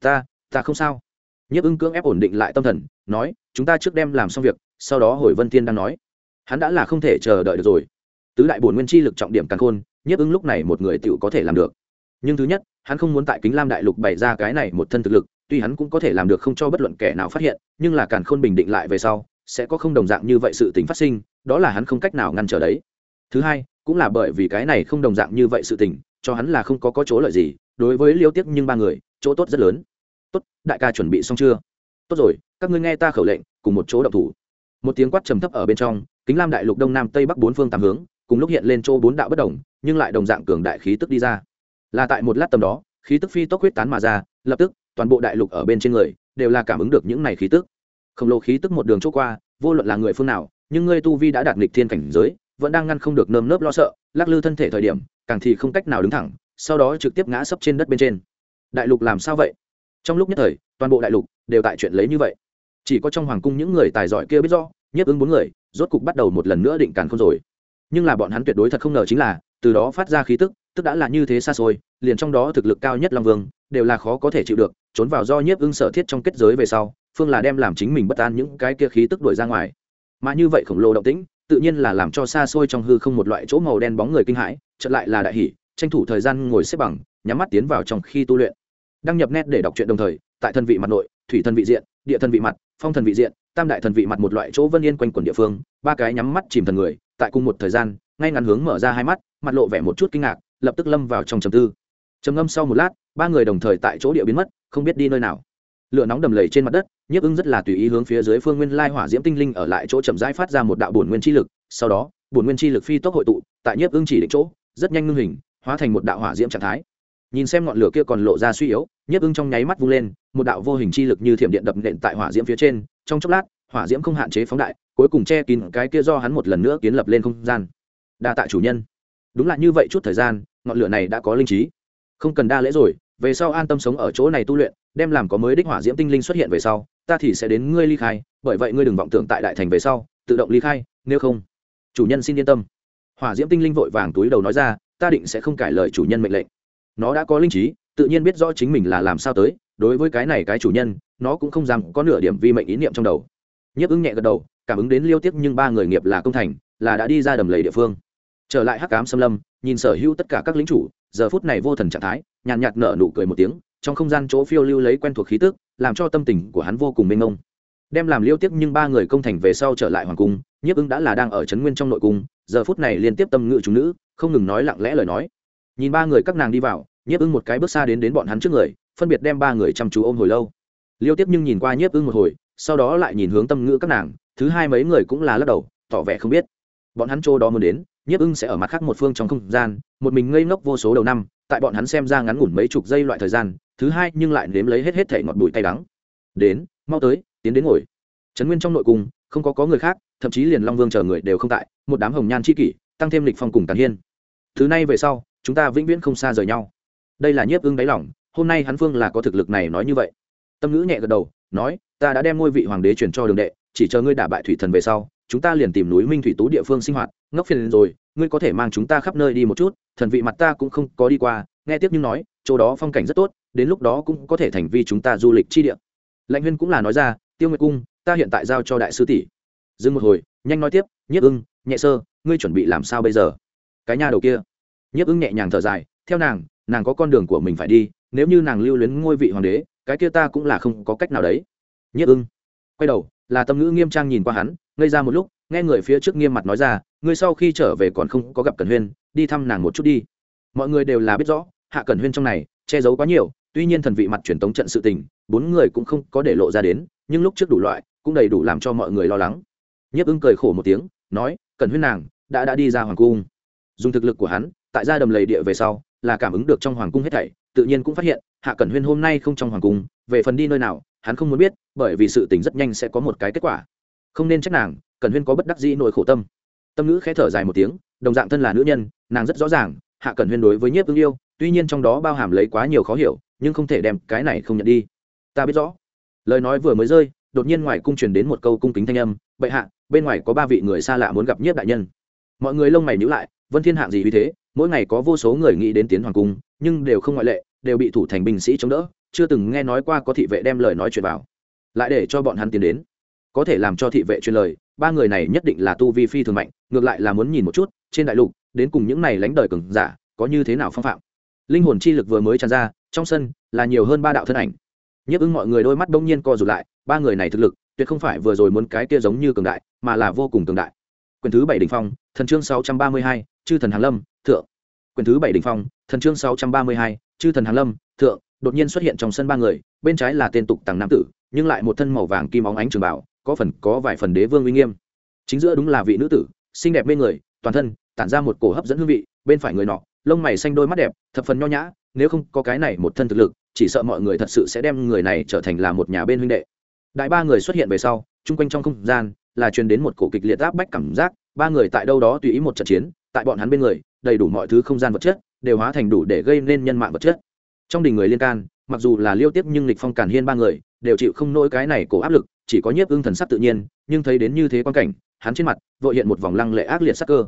Ta ta không sao. Nhiếp ưng cưỡng ép ổn định lại tâm thần, nói, chúng ta trước đem làm xong việc, sau đó hồi vân thiên đang nói. Hắn đã là không thể chờ đợi được rồi. Tứ đại bổn nguyên chi lực trọng điểm càng khôn, nhiếp ưng lúc này một người tựu có thể làm được nhưng thứ nhất, hắn không muốn tại kính lam đại lục bày ra cái này một thân thực lực, tuy hắn cũng có thể làm được không cho bất luận kẻ nào phát hiện, nhưng là càn khôn bình định lại về sau, sẽ có không đồng dạng như vậy sự tình phát sinh, đó là hắn không cách nào ngăn trở đấy. Thứ hai, cũng là bởi vì cái này không đồng dạng như vậy sự tình, cho hắn là không có có chỗ lợi gì, đối với liêu tiếc nhưng ba người, chỗ tốt rất lớn. Tốt, đại ca chuẩn bị xong chưa? Tốt rồi, các ngươi nghe ta khẩu lệnh, cùng một chỗ động thủ. Một tiếng quát trầm thấp ở bên trong, kính lam đại lục đông nam tây bắc bốn phương tám hướng, cùng lúc hiện lên chỗ bốn đạo bất đồng, nhưng lại đồng dạng cường đại khí tức đi ra là tại một lát tầm đó, khí tức phi tốc huyết tán mà ra, lập tức, toàn bộ đại lục ở bên trên người, đều là cảm ứng được những này khí tức. Khổng lồ khí tức một đường chỗ qua, vô luận là người phương nào, nhưng ngươi tu vi đã đạt nghịch thiên cảnh giới, vẫn đang ngăn không được nơm nớp lo sợ, lắc lư thân thể thời điểm, càng thì không cách nào đứng thẳng, sau đó trực tiếp ngã sấp trên đất bên trên. Đại lục làm sao vậy? Trong lúc nhất thời, toàn bộ đại lục đều tại chuyện lấy như vậy. Chỉ có trong hoàng cung những người tài giỏi kia biết do nhiếp ứng bốn người, rốt cục bắt đầu một lần nữa định càn không rồi. Nhưng là bọn hắn tuyệt đối thật không ngờ chính là, từ đó phát ra khí tức tức đã là như thế xa xôi, liền trong đó thực lực cao nhất long vương, đều là khó có thể chịu được, trốn vào do nhiếp ưng sở thiết trong kết giới về sau, phương là đem làm chính mình bất an những cái kia khí tức đuổi ra ngoài. Mà như vậy khổng lồ động tĩnh, tự nhiên là làm cho xa xôi trong hư không một loại chỗ màu đen bóng người kinh hãi, chợt lại là đại hỷ tranh thủ thời gian ngồi xếp bằng, nhắm mắt tiến vào trong khi tu luyện. Đăng nhập nét để đọc truyện đồng thời, tại thân vị mặt nội, thủy thân vị diện, địa thân vị mặt, phong thần vị diện, tam đại thần vị mặt một loại chỗ vân yên quanh quần địa phương, ba cái nhắm mắt chìm thần người, tại cùng một thời gian, ngay ngắn hướng mở ra hai mắt, mặt lộ vẻ một chút kinh ngạc lập tức lâm vào trong trầm tư. Trầm ngâm sau một lát, ba người đồng thời tại chỗ địa biến mất, không biết đi nơi nào. Lửa nóng đầm lầy trên mặt đất, nhiếp ưng rất là tùy ý hướng phía dưới phương nguyên lai hỏa diễm tinh linh ở lại chỗ chậm rãi phát ra một đạo bổn nguyên chi lực, sau đó, bổn nguyên chi lực phi tốc hội tụ, tại nhiếp ưng chỉ định chỗ, rất nhanh ngưng hình, hóa thành một đạo hỏa diễm trạng thái. Nhìn xem ngọn lửa kia còn lộ ra suy yếu, nhiếp ưng trong nháy mắt vung lên, một đạo vô hình chi lực như thiểm điện đập nện tại hỏa diễm phía trên, trong chốc lát, hỏa diễm không hạn chế phóng đại, cuối cùng che kín cái kia do hắn một lần nữa kiến lập lên không gian. Đa tạ chủ nhân. Đúng là như vậy chút thời gian ngọn lửa này đã có linh trí. Không cần đa lễ rồi, về sau an tâm sống ở chỗ này tu luyện, đem làm có mới đích hỏa diễm tinh linh xuất hiện về sau, ta thì sẽ đến ngươi ly khai, bởi vậy ngươi đừng vọng tưởng tại đại thành về sau, tự động ly khai, nếu không. Chủ nhân xin yên tâm. Hỏa diễm tinh linh vội vàng túi đầu nói ra, ta định sẽ không cải lời chủ nhân mệnh lệnh. Nó đã có linh trí, tự nhiên biết rõ chính mình là làm sao tới, đối với cái này cái chủ nhân, nó cũng không dám có nửa điểm vi mệnh ý niệm trong đầu. Nhấp ứng nhẹ gật đầu, cảm ứng đến liêu tiếp nhưng ba người nghiệp là công thành, là đã đi ra đầm lầy địa phương. Trở lại hắc cám xâm lâm nhìn sở hữu tất cả các lính chủ, giờ phút này vô thần trạng thái, nhàn nhạt nở nụ cười một tiếng, trong không gian chỗ phiêu lưu lấy quen thuộc khí tức, làm cho tâm tình của hắn vô cùng mênh mông. Đem làm liêu tiếp nhưng ba người công thành về sau trở lại hoàng cung, nhiếp ứng đã là đang ở trấn nguyên trong nội cung, giờ phút này liên tiếp tâm ngự chúng nữ, không ngừng nói lặng lẽ lời nói. Nhìn ba người các nàng đi vào, nhiếp ưng một cái bước xa đến đến bọn hắn trước người, phân biệt đem ba người chăm chú ôm hồi lâu. Liêu tiếp nhưng nhìn qua nhiếp ưng một hồi, sau đó lại nhìn hướng tâm ngữ các nàng, thứ hai mấy người cũng là lắc đầu, tỏ vẻ không biết. Bọn hắn chỗ đó muốn đến nhiếp ưng sẽ ở mặt khác một phương trong không gian, một mình ngây ngốc vô số đầu năm, tại bọn hắn xem ra ngắn ngủn mấy chục giây loại thời gian, thứ hai nhưng lại nếm lấy hết hết thể ngọt bụi tay đắng. Đến, mau tới, tiến đến ngồi. Trấn nguyên trong nội cung, không có có người khác, thậm chí liền long vương chờ người đều không tại, một đám hồng nhan c h i kỷ, tăng thêm lịch phong cùng tàn hiên. Thứ này về sau, chúng ta vĩnh viễn không xa rời nhau. Đây là nhiếp ưng đáy lỏng hôm nay hắn phương là có thực lực này nói như vậy. Tâm ngữ nhẹ gật đầu, nói, ta đã đem ngôi vị hoàng đế truyền cho đường đệ, chỉ chờ ngươi đả bại thủy thần về sau chúng ta liền tìm núi minh thủy tú địa phương sinh hoạt, ngốc phiền rồi, ngươi có thể mang chúng ta khắp nơi đi một chút, thần vị mặt ta cũng không có đi qua, nghe tiếp nhưng nói, chỗ đó phong cảnh rất tốt, đến lúc đó cũng có thể thành vi chúng ta du lịch chi địa. Lãnh huyên cũng là nói ra, tiêu nguyệt cung, ta hiện tại giao cho đại sư tỷ. Dừng một hồi, nhanh nói tiếp, nhiếp ưng, nhẹ sơ, ngươi chuẩn bị làm sao bây giờ? Cái nhà đầu kia. Nhiếp ưng nhẹ nhàng thở dài, theo nàng nàng có con đường của mình phải đi, nếu như nàng lưu luyến ngôi vị hoàng đế, cái kia ta cũng là không có cách nào đấy. Nhiếp ưng, quay đầu, là tâm ngữ nghiêm trang nhìn qua hắn ngây ra một lúc, nghe người phía trước nghiêm mặt nói ra, ngươi sau khi trở về còn không có gặp cẩn huyên, đi thăm nàng một chút đi. Mọi người đều là biết rõ, hạ cẩn huyên trong này, che giấu quá nhiều, tuy nhiên thần vị mặt truyền tống trận sự tình, bốn người cũng không có để lộ ra đến, nhưng lúc trước đủ loại, cũng đầy đủ làm cho mọi người lo lắng. Nhiếp ưng cười khổ một tiếng, nói, cẩn huyên nàng, đã đã đi ra hoàng cung. Dùng thực lực của hắn, tại gia đầm lầy địa về sau, là cảm ứng được trong hoàng cung hết thảy, tự nhiên cũng phát hiện, hạ cẩn huyên hôm nay không trong hoàng cung, về phần đi nơi nào, hắn không muốn biết, bởi vì sự tình rất nhanh sẽ có một cái kết quả không nên trách nàng, cẩn huyên có bất đắc dĩ nỗi khổ tâm. Tâm ngữ khẽ thở dài một tiếng, đồng dạng thân là nữ nhân, nàng rất rõ ràng, hạ cẩn huyên đối với nhiếp ưng yêu, tuy nhiên trong đó bao hàm lấy quá nhiều khó hiểu, nhưng không thể đem cái này không nhận đi. Ta biết rõ. Lời nói vừa mới rơi, đột nhiên ngoài cung truyền đến một câu cung kính thanh âm, bệ hạ, bên ngoài có ba vị người xa lạ muốn gặp nhiếp đại nhân. Mọi người lông mày nhíu lại, vân thiên hạng gì vì thế? Mỗi ngày có vô số người nghĩ đến tiến hoàng cung, nhưng đều không ngoại lệ, đều bị thủ thành binh sĩ chống đỡ, chưa từng nghe nói qua có thị vệ đem lời nói chuyện vào. Lại để cho bọn hắn tiến đến có thể làm cho thị vệ truyền lời, ba người này nhất định là tu vi phi thường mạnh, ngược lại là muốn nhìn một chút, trên đại lục, đến cùng những này lánh đời cường giả, có như thế nào phong phạm. Linh hồn chi lực vừa mới tràn ra, trong sân, là nhiều hơn ba đạo thân ảnh. Nhấp ứng mọi người đôi mắt đông nhiên co rụt lại, ba người này thực lực, tuyệt không phải vừa rồi muốn cái kia giống như cường đại, mà là vô cùng cường đại. Quyền thứ bảy đ ỉ n h phong, thần chương sáu trăm ba mươi hai, chư thần hàn lâm, thượng. Quyền thứ bảy đ ỉ n h phong, thần chương sáu trăm ba mươi hai, chư thần hàn lâm, thượng. Đột nhiên xuất hiện trong sân ba người, bên trái là tên tục tàng nam tử, nhưng lại một thân màu vàng kim óng ánh trường bảo có phần, có vài phần đế vương uy nghiêm. Chính giữa đúng là vị nữ tử, xinh đẹp bên người, toàn thân, tản ra một cổ hấp dẫn hương vị, bên phải người nọ, lông mày xanh đôi mắt đẹp, thập phần nho nhã, nếu không có cái này một thân thực lực, chỉ sợ mọi người thật sự sẽ đem người này trở thành là một nhà bên huynh đệ. Đại ba người xuất hiện về sau, chung quanh trong không gian, là truyền đến một cổ kịch liệt áp bách cảm giác, ba người tại đâu đó tùy ý một trận chiến, tại bọn hắn bên người, đầy đủ mọi thứ không gian vật chất, đều hóa thành đủ để gây nên nhân mạng vật chất. Trong đình người liên can, mặc dù là liêu tiếp nhưng lịch phong càn hiên ba người, đều chịu không nỗi cái này cổ áp lực chỉ có nhiếp ưng thần sắc tự nhiên, nhưng thấy đến như thế quan cảnh, hắn trên mặt vội hiện một vòng lăng lệ ác liệt sắc cơ.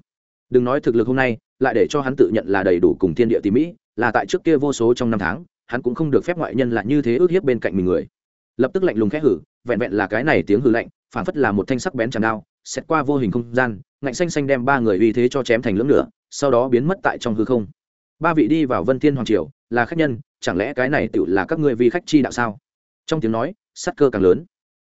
Đừng nói thực lực hôm nay, lại để cho hắn tự nhận là đầy đủ cùng thiên địa tỉ mỹ là tại trước kia vô số trong năm tháng, hắn cũng không được phép ngoại nhân là như thế ước hiếp bên cạnh mình người. Lập tức lạnh lùng khẽ hử, vẹn vẹn là cái này tiếng hử lạnh phản phất là một thanh sắc bén chẳng đao xét qua vô hình không gian, ngạnh xanh xanh đem ba người uy thế cho chém thành lưỡng lửa sau đó biến mất tại trong hư không. Ba vị đi vào vân thiên hoàng triều, là khách nhân, chẳng lẽ cái này tự là các ngươi vi khách chi đạo sao? Trong tiếng nói, sắc cơ càng lớn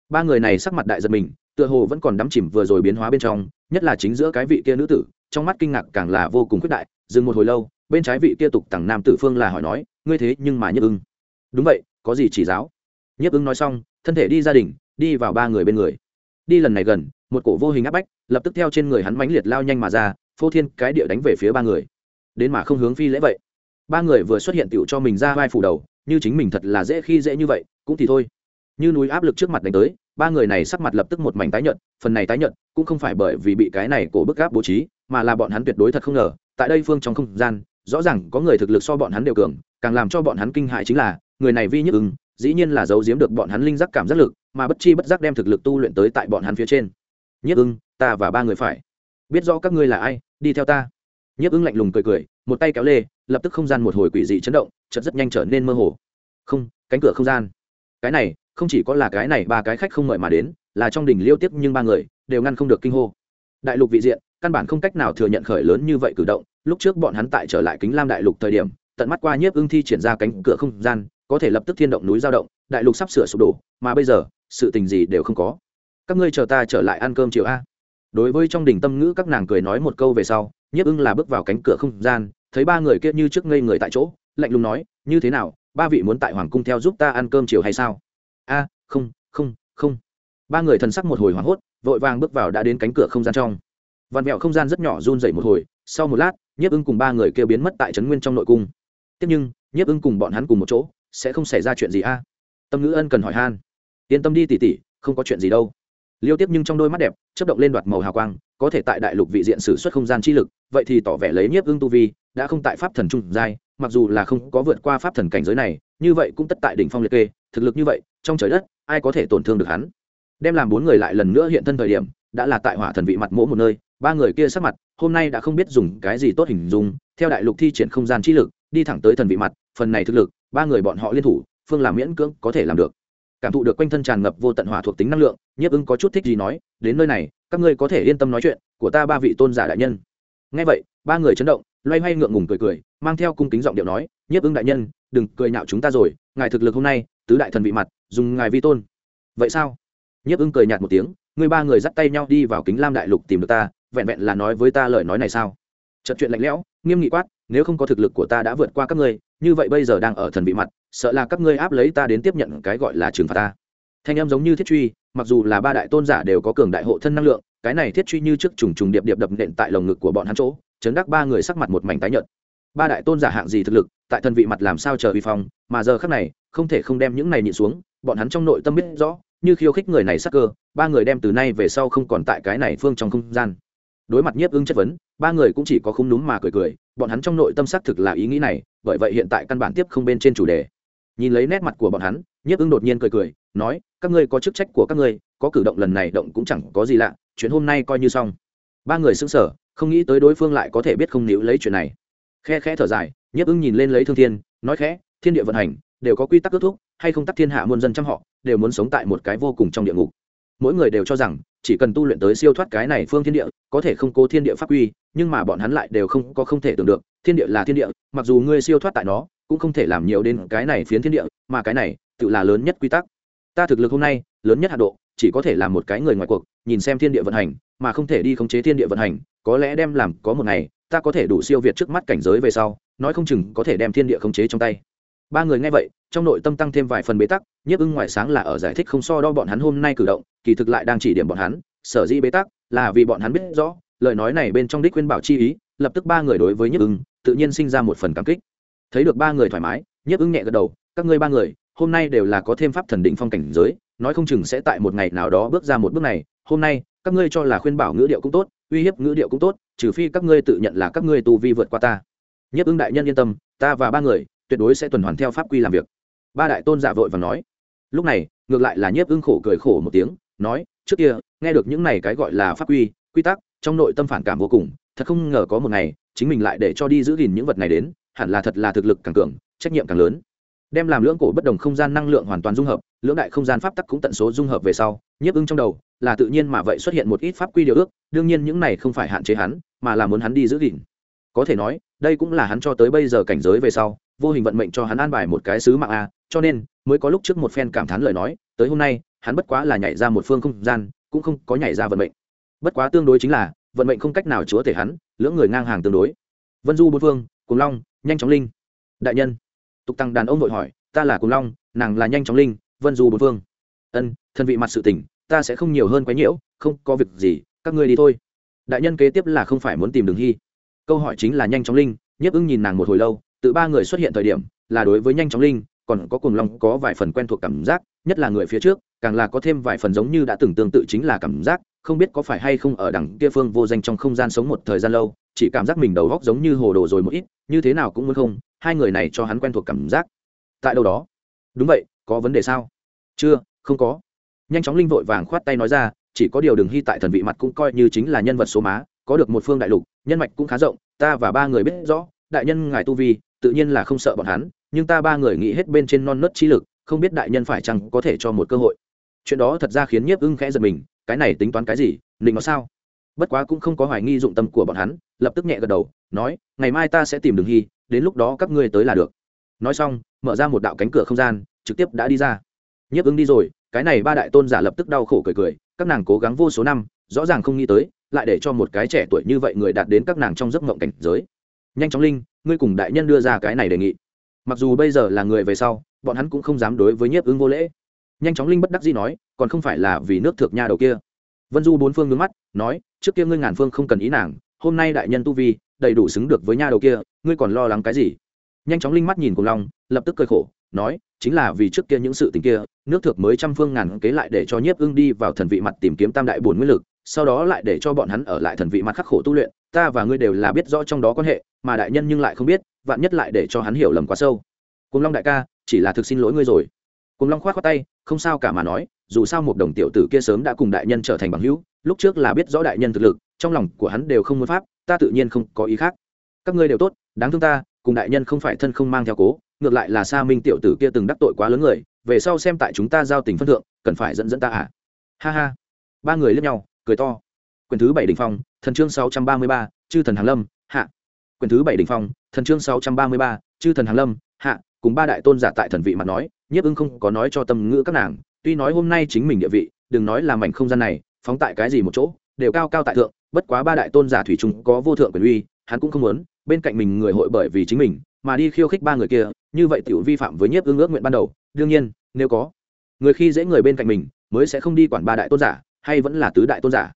ba người này sắc mặt đại giật mình, tựa hồ vẫn còn đắm chìm vừa rồi biến hóa bên trong, nhất là chính giữa cái vị kia nữ tử, trong mắt kinh ngạc càng là vô cùng quyết đại, dừng một hồi lâu, bên trái vị kia tục tằng nam tử phương là hỏi nói, ngươi thế nhưng mà nhấp ưng. Đúng vậy, có gì chỉ giáo? Nhấp ưng nói xong, thân thể đi gia đình đi vào ba người bên người. Đi lần này gần, một cổ vô hình áp bách, lập tức theo trên người hắn mãnh liệt lao nhanh mà ra, phô thiên cái địa đánh về phía ba người. Đến mà không hướng phi lễ vậy. Ba người vừa xuất hiện tựu cho mình ra vai phủ đầu, như chính mình thật là dễ khi dễ như vậy, cũng thì thôi như núi áp lực trước mặt đánh tới, ba người này sắc mặt lập tức một mảnh tái nhợt, phần này tái nhợt cũng không phải bởi vì bị cái này cổ bức gáp bố trí, mà là bọn hắn tuyệt đối thật không ngờ, tại đây phương trong không gian, rõ ràng có người thực lực so bọn hắn đều cường, càng làm cho bọn hắn kinh hại chính là, người này vi nhất ưng, dĩ nhiên là giấu giếm được bọn hắn linh giác cảm giác lực, mà bất chi bất giác đem thực lực tu luyện tới tại bọn hắn phía trên. Nhất ưng, ta và ba người phải. Biết rõ các ngươi là ai, đi theo ta. Nhất ưng lạnh lùng cười cười, một tay kéo lê, lập tức không gian một hồi quỷ dị chấn động, chợt rất nhanh trở nên mơ hồ. Không, cánh cửa không gian. Cái này không chỉ có là cái này ba cái khách không mời mà đến, là trong đình liêu tiếp nhưng ba người, đều ngăn không được kinh hô. Đại lục vị diện, căn bản không cách nào thừa nhận khởi lớn như vậy cử động, lúc trước bọn hắn tại trở lại kính lam đại lục thời điểm, tận mắt qua nhiếp ưng thi triển ra cánh cửa không gian, có thể lập tức thiên động núi giao động, đại lục sắp sửa sụp đổ, mà bây giờ, sự tình gì đều không có. Các ngươi chờ ta trở lại ăn cơm chiều a. Đối với trong đình tâm ngữ các nàng cười nói một câu về sau, nhiếp ưng là bước vào cánh cửa không gian, thấy ba người kia như trước ngây người tại chỗ, lạnh lùng nói, như thế nào, ba vị muốn tại hoàng cung theo giúp ta ăn cơm chiều hay sao? A, không không không. Ba người thần sắc một hồi hoảng hốt, vội vàng bước vào đã đến cánh cửa không gian trong. Vạn vẹo không gian rất nhỏ run dậy một hồi, sau một lát, nhiếp ưng cùng ba người kêu biến mất tại trấn nguyên trong nội cung. Tiếp nhưng, nhiếp ưng cùng bọn hắn cùng một chỗ, sẽ không xảy ra chuyện gì a? Tâm ngữ ân cần hỏi han. Yên tâm đi tỉ tỉ, không có chuyện gì đâu. Liêu tiếp nhưng trong đôi mắt đẹp chấp động lên đoạt màu hào quang, có thể tại đại lục vị diện sử xuất không gian chi lực, vậy thì tỏ vẻ lấy nhiếp ưng tu vi, đã không tại pháp thần trung giai, mặc dù là không có vượt qua pháp thần cảnh giới này, như vậy cũng tất tại đỉnh phong liệt kê thực lực như vậy, trong trời đất, ai có thể tổn thương được hắn? Đem làm bốn người lại lần nữa hiện thân thời điểm, đã là tại hỏa thần vị mặt mỗ một nơi, ba người kia sắc mặt, hôm nay đã không biết dùng cái gì tốt hình dung, theo đại lục thi triển không gian chi lực, đi thẳng tới thần vị mặt, phần này thực lực, ba người bọn họ liên thủ, phương làm miễn cưỡng có thể làm được. Cảm thụ được quanh thân tràn ngập vô tận hỏa thuộc tính năng lượng, nhiếp ưng có chút thích gì nói, đến nơi này, các ngươi có thể yên tâm nói chuyện của ta ba vị tôn giả đại nhân. Ngay vậy, ba người chấn động, loay hoay ngượng ngùng cười cười, mang theo cung kính giọng điệu nói, nhiếp ưng đại nhân, đừng cười nhạo chúng ta rồi, ngài thực lực hôm nay tứ đại thần vị mặt, dùng ngài vi tôn. Vậy sao? Nhiếp ưng cười nhạt một tiếng người ba người dắt tay nhau đi vào kính lam đại lục tìm được ta, vẹn vẹn là nói với ta lời nói này sao? Trật chuyện lạnh lẽo, nghiêm nghị quát, nếu không có thực lực của ta đã vượt qua các ngươi, như vậy bây giờ đang ở thần vị mặt, sợ là các ngươi áp lấy ta đến tiếp nhận cái gọi là trừng phạt ta. Thanh em giống như thiết truy, mặc dù là ba đại tôn giả đều có cường đại hộ thân năng lượng, cái này thiết truy như trước trùng trùng điệp điệp đập nện tại lồng ngực của bọn hắn chỗ, chấn đắc ba người sắc mặt một mảnh tái nhợt. Ba đại tôn giả hạng gì thực lực, tại thần vị mặt làm sao chờ uy phong, mà giờ khắc này không thể không đem những này nhịn xuống, bọn hắn trong nội tâm biết rõ, như khiêu khích người này sắc cơ, ba người đem từ nay về sau không còn tại cái này phương trong không gian. Đối mặt nhiếp ưng chất vấn, ba người cũng chỉ có không núm mà cười cười, bọn hắn trong nội tâm xác thực là ý nghĩ này, bởi vậy hiện tại căn bản tiếp không bên trên chủ đề. Nhìn lấy nét mặt của bọn hắn, nhiếp ưng đột nhiên cười cười, nói, các ngươi có chức trách của các ngươi, có cử động lần này động cũng chẳng có gì lạ, chuyện hôm nay coi như xong. Ba người xứng sở không nghĩ tới đối phương lại có thể biết không níu lấy chuyện này. Khe khẽ thở dài, nhiếp ưng nhìn lên lấy thương thiên, nói khẽ, thiên địa vận hành đều có quy tắc kết thúc, hay không tắc thiên hạ muôn dân trăm họ, đều muốn sống tại một cái vô cùng trong địa ngục. Mỗi người đều cho rằng, chỉ cần tu luyện tới siêu thoát cái này phương thiên địa, có thể không cố thiên địa pháp quy, nhưng mà bọn hắn lại đều không có không thể tưởng được, thiên địa là thiên địa, mặc dù ngươi siêu thoát tại nó, cũng không thể làm nhiều đến cái này phiến thiên địa, mà cái này, tự là lớn nhất quy tắc. Ta thực lực hôm nay, lớn nhất hạ độ, chỉ có thể là một cái người ngoài cuộc, nhìn xem thiên địa vận hành, mà không thể đi khống chế thiên địa vận hành, có lẽ đem làm có một ngày, ta có thể đủ siêu việt trước mắt cảnh giới về sau, nói không chừng có thể đem thiên địa khống chế trong tay ba người nghe vậy, trong nội tâm tăng thêm vài phần bế tắc, nhiếp ưng ngoại sáng là ở giải thích không so đo bọn hắn hôm nay cử động, kỳ thực lại đang chỉ điểm bọn hắn, sở dĩ bế tắc là vì bọn hắn biết rõ, lời nói này bên trong đích khuyên bảo chi ý, lập tức ba người đối với nhiếp ưng, tự nhiên sinh ra một phần cảm kích. Thấy được ba người thoải mái, nhiếp ưng nhẹ gật đầu, các ngươi ba người, hôm nay đều là có thêm pháp thần định phong cảnh giới, nói không chừng sẽ tại một ngày nào đó bước ra một bước này, hôm nay, các ngươi cho là khuyên bảo ngữ điệu cũng tốt, uy hiếp ngữ điệu cũng tốt, trừ phi các ngươi tự nhận là các ngươi tu vi vượt qua ta. Nhiếp ưng đại nhân yên tâm, ta và ba người tuyệt đối sẽ tuần hoàn theo pháp quy làm việc. Ba đại tôn giả vội và nói. Lúc này, ngược lại là nhiếp ưng khổ cười khổ một tiếng, nói, trước kia, nghe được những này cái gọi là pháp quy quy tắc, trong nội tâm phản cảm vô cùng, thật không ngờ có một ngày, chính mình lại để cho đi giữ gìn những vật này đến, hẳn là thật là thực lực càng cường, trách nhiệm càng lớn. Đem làm lưỡng cổ bất đồng không gian năng lượng hoàn toàn dung hợp, lưỡng đại không gian pháp tắc cũng tận số dung hợp về sau, nhiếp ưng trong đầu là tự nhiên mà vậy xuất hiện một ít pháp quy điều ước, đương nhiên những này không phải hạn chế hắn, mà là muốn hắn đi giữ gìn. Có thể nói, đây cũng là hắn cho tới bây giờ cảnh giới về sau vô hình vận mệnh cho hắn an bài một cái sứ mạng a cho nên mới có lúc trước một phen cảm thán lời nói tới hôm nay hắn bất quá là nhảy ra một phương không gian cũng không có nhảy ra vận mệnh. Bất quá tương đối chính là vận mệnh không cách nào chúa thể hắn lưỡng người ngang hàng tương đối. Vân du bốn phương cùng long nhanh chóng linh. Đại nhân. Tục tăng đàn ông vội hỏi ta là cùng long nàng là nhanh chóng linh vân du bốn phương. Ân thân vị mặt sự tỉnh, ta sẽ không nhiều hơn quái nhiễu không có việc gì các ngươi đi thôi. Đại nhân kế tiếp là không phải muốn tìm đường hy. Câu hỏi chính là nhanh chóng linh nhiếp ưng nhìn nàng một hồi lâu tự ba người xuất hiện thời điểm, là đối với nhanh chóng linh, còn có cùng long có vài phần quen thuộc cảm giác, nhất là người phía trước, càng là có thêm vài phần giống như đã từng tương tự chính là cảm giác, không biết có phải hay không ở đằng kia phương vô danh trong không gian sống một thời gian lâu, chỉ cảm giác mình đầu góc giống như hồ đồ rồi một ít, như thế nào cũng muốn không, hai người này cho hắn quen thuộc cảm giác. Tại đâu đó. Đúng vậy, có vấn đề sao? Chưa, không có. Nhanh chóng linh vội vàng khoát tay nói ra, chỉ có điều đừng hy tại thần vị mặt cũng coi như chính là nhân vật số má, có được một phương đại lục, nhân mạch cũng khá rộng, ta và ba người biết rõ, đại nhân ngài tu vi tự nhiên là không sợ bọn hắn, nhưng ta ba người nghĩ hết bên trên non nớt trí lực, không biết đại nhân phải chăng có thể cho một cơ hội. Chuyện đó thật ra khiến nhiếp ưng khẽ giật mình, cái này tính toán cái gì, định nó sao? Bất quá cũng không có hoài nghi dụng tâm của bọn hắn, lập tức nhẹ gật đầu, nói, ngày mai ta sẽ tìm đường hy, đến lúc đó các ngươi tới là được. Nói xong, mở ra một đạo cánh cửa không gian, trực tiếp đã đi ra. Nhiếp ứng đi rồi, cái này ba đại tôn giả lập tức đau khổ cười cười, các nàng cố gắng vô số năm, rõ ràng không nghĩ tới, lại để cho một cái trẻ tuổi như vậy người đạt đến các nàng trong giấc mộng cảnh giới. Nhanh chóng linh ngươi cùng đại nhân đưa ra cái này đề nghị. Mặc dù bây giờ là người về sau, bọn hắn cũng không dám đối với nhiếp ứng vô lễ. Nhanh chóng linh bất đắc dĩ nói, còn không phải là vì nước thượng nha đầu kia. Vân du bốn phương ngưng mắt, nói, trước kia ngươi ngàn phương không cần ý nàng, hôm nay đại nhân tu vi, đầy đủ xứng được với nha đầu kia, ngươi còn lo lắng cái gì? Nhanh chóng linh mắt nhìn cùng long, lập tức cười khổ, nói, chính là vì trước kia những sự tình kia, nước thượng mới trăm phương ngàn kế lại để cho nhiếp ưng đi vào thần vị mặt tìm kiếm tam đại bổn nguyên lực, sau đó lại để cho bọn hắn ở lại thần vị mặt khắc khổ tu luyện, ta và ngươi đều là biết rõ trong đó quan hệ mà đại nhân nhưng lại không biết, vạn nhất lại để cho hắn hiểu lầm quá sâu. Cùng long đại ca, chỉ là thực xin lỗi ngươi rồi. Cùng long khoát khoát tay, không sao cả mà nói, dù sao một đồng tiểu tử kia sớm đã cùng đại nhân trở thành bằng hữu, lúc trước là biết rõ đại nhân thực lực, trong lòng của hắn đều không muốn pháp, ta tự nhiên không có ý khác. Các ngươi đều tốt, đáng thương ta, cùng đại nhân không phải thân không mang theo cố, ngược lại là sa minh tiểu tử kia từng đắc tội quá lớn người, về sau xem tại chúng ta giao tình phân thượng, cần phải dẫn dẫn ta à? Ha ha. Ba người lướt nhau, cười to. Quyền thứ bảy đình phong, thần chương sáu trăm ba mươi ba, chư thần hàn lâm Quyển thứ bảy đ ỉ n h phong, thần chương sáu trăm ba mươi ba, chư thần hàn lâm, hạ, cùng ba đại tôn giả tại thần vị mặt nói, nhiếp ưng không có nói cho tâm ngữ các nàng, tuy nói hôm nay chính mình địa vị, đừng nói là mảnh không gian này, phóng tại cái gì một chỗ, đều cao cao tại thượng, bất quá ba đại tôn giả thủy trung có vô thượng quyền uy, hắn cũng không muốn, bên cạnh mình người hội bởi vì chính mình, mà đi khiêu khích ba người kia, như vậy tiểu vi phạm với nhiếp ưng ước nguyện ban đầu, đương nhiên, nếu có, người khi dễ người bên cạnh mình, mới sẽ không đi quản ba đại tôn giả, hay vẫn là tứ đại tôn giả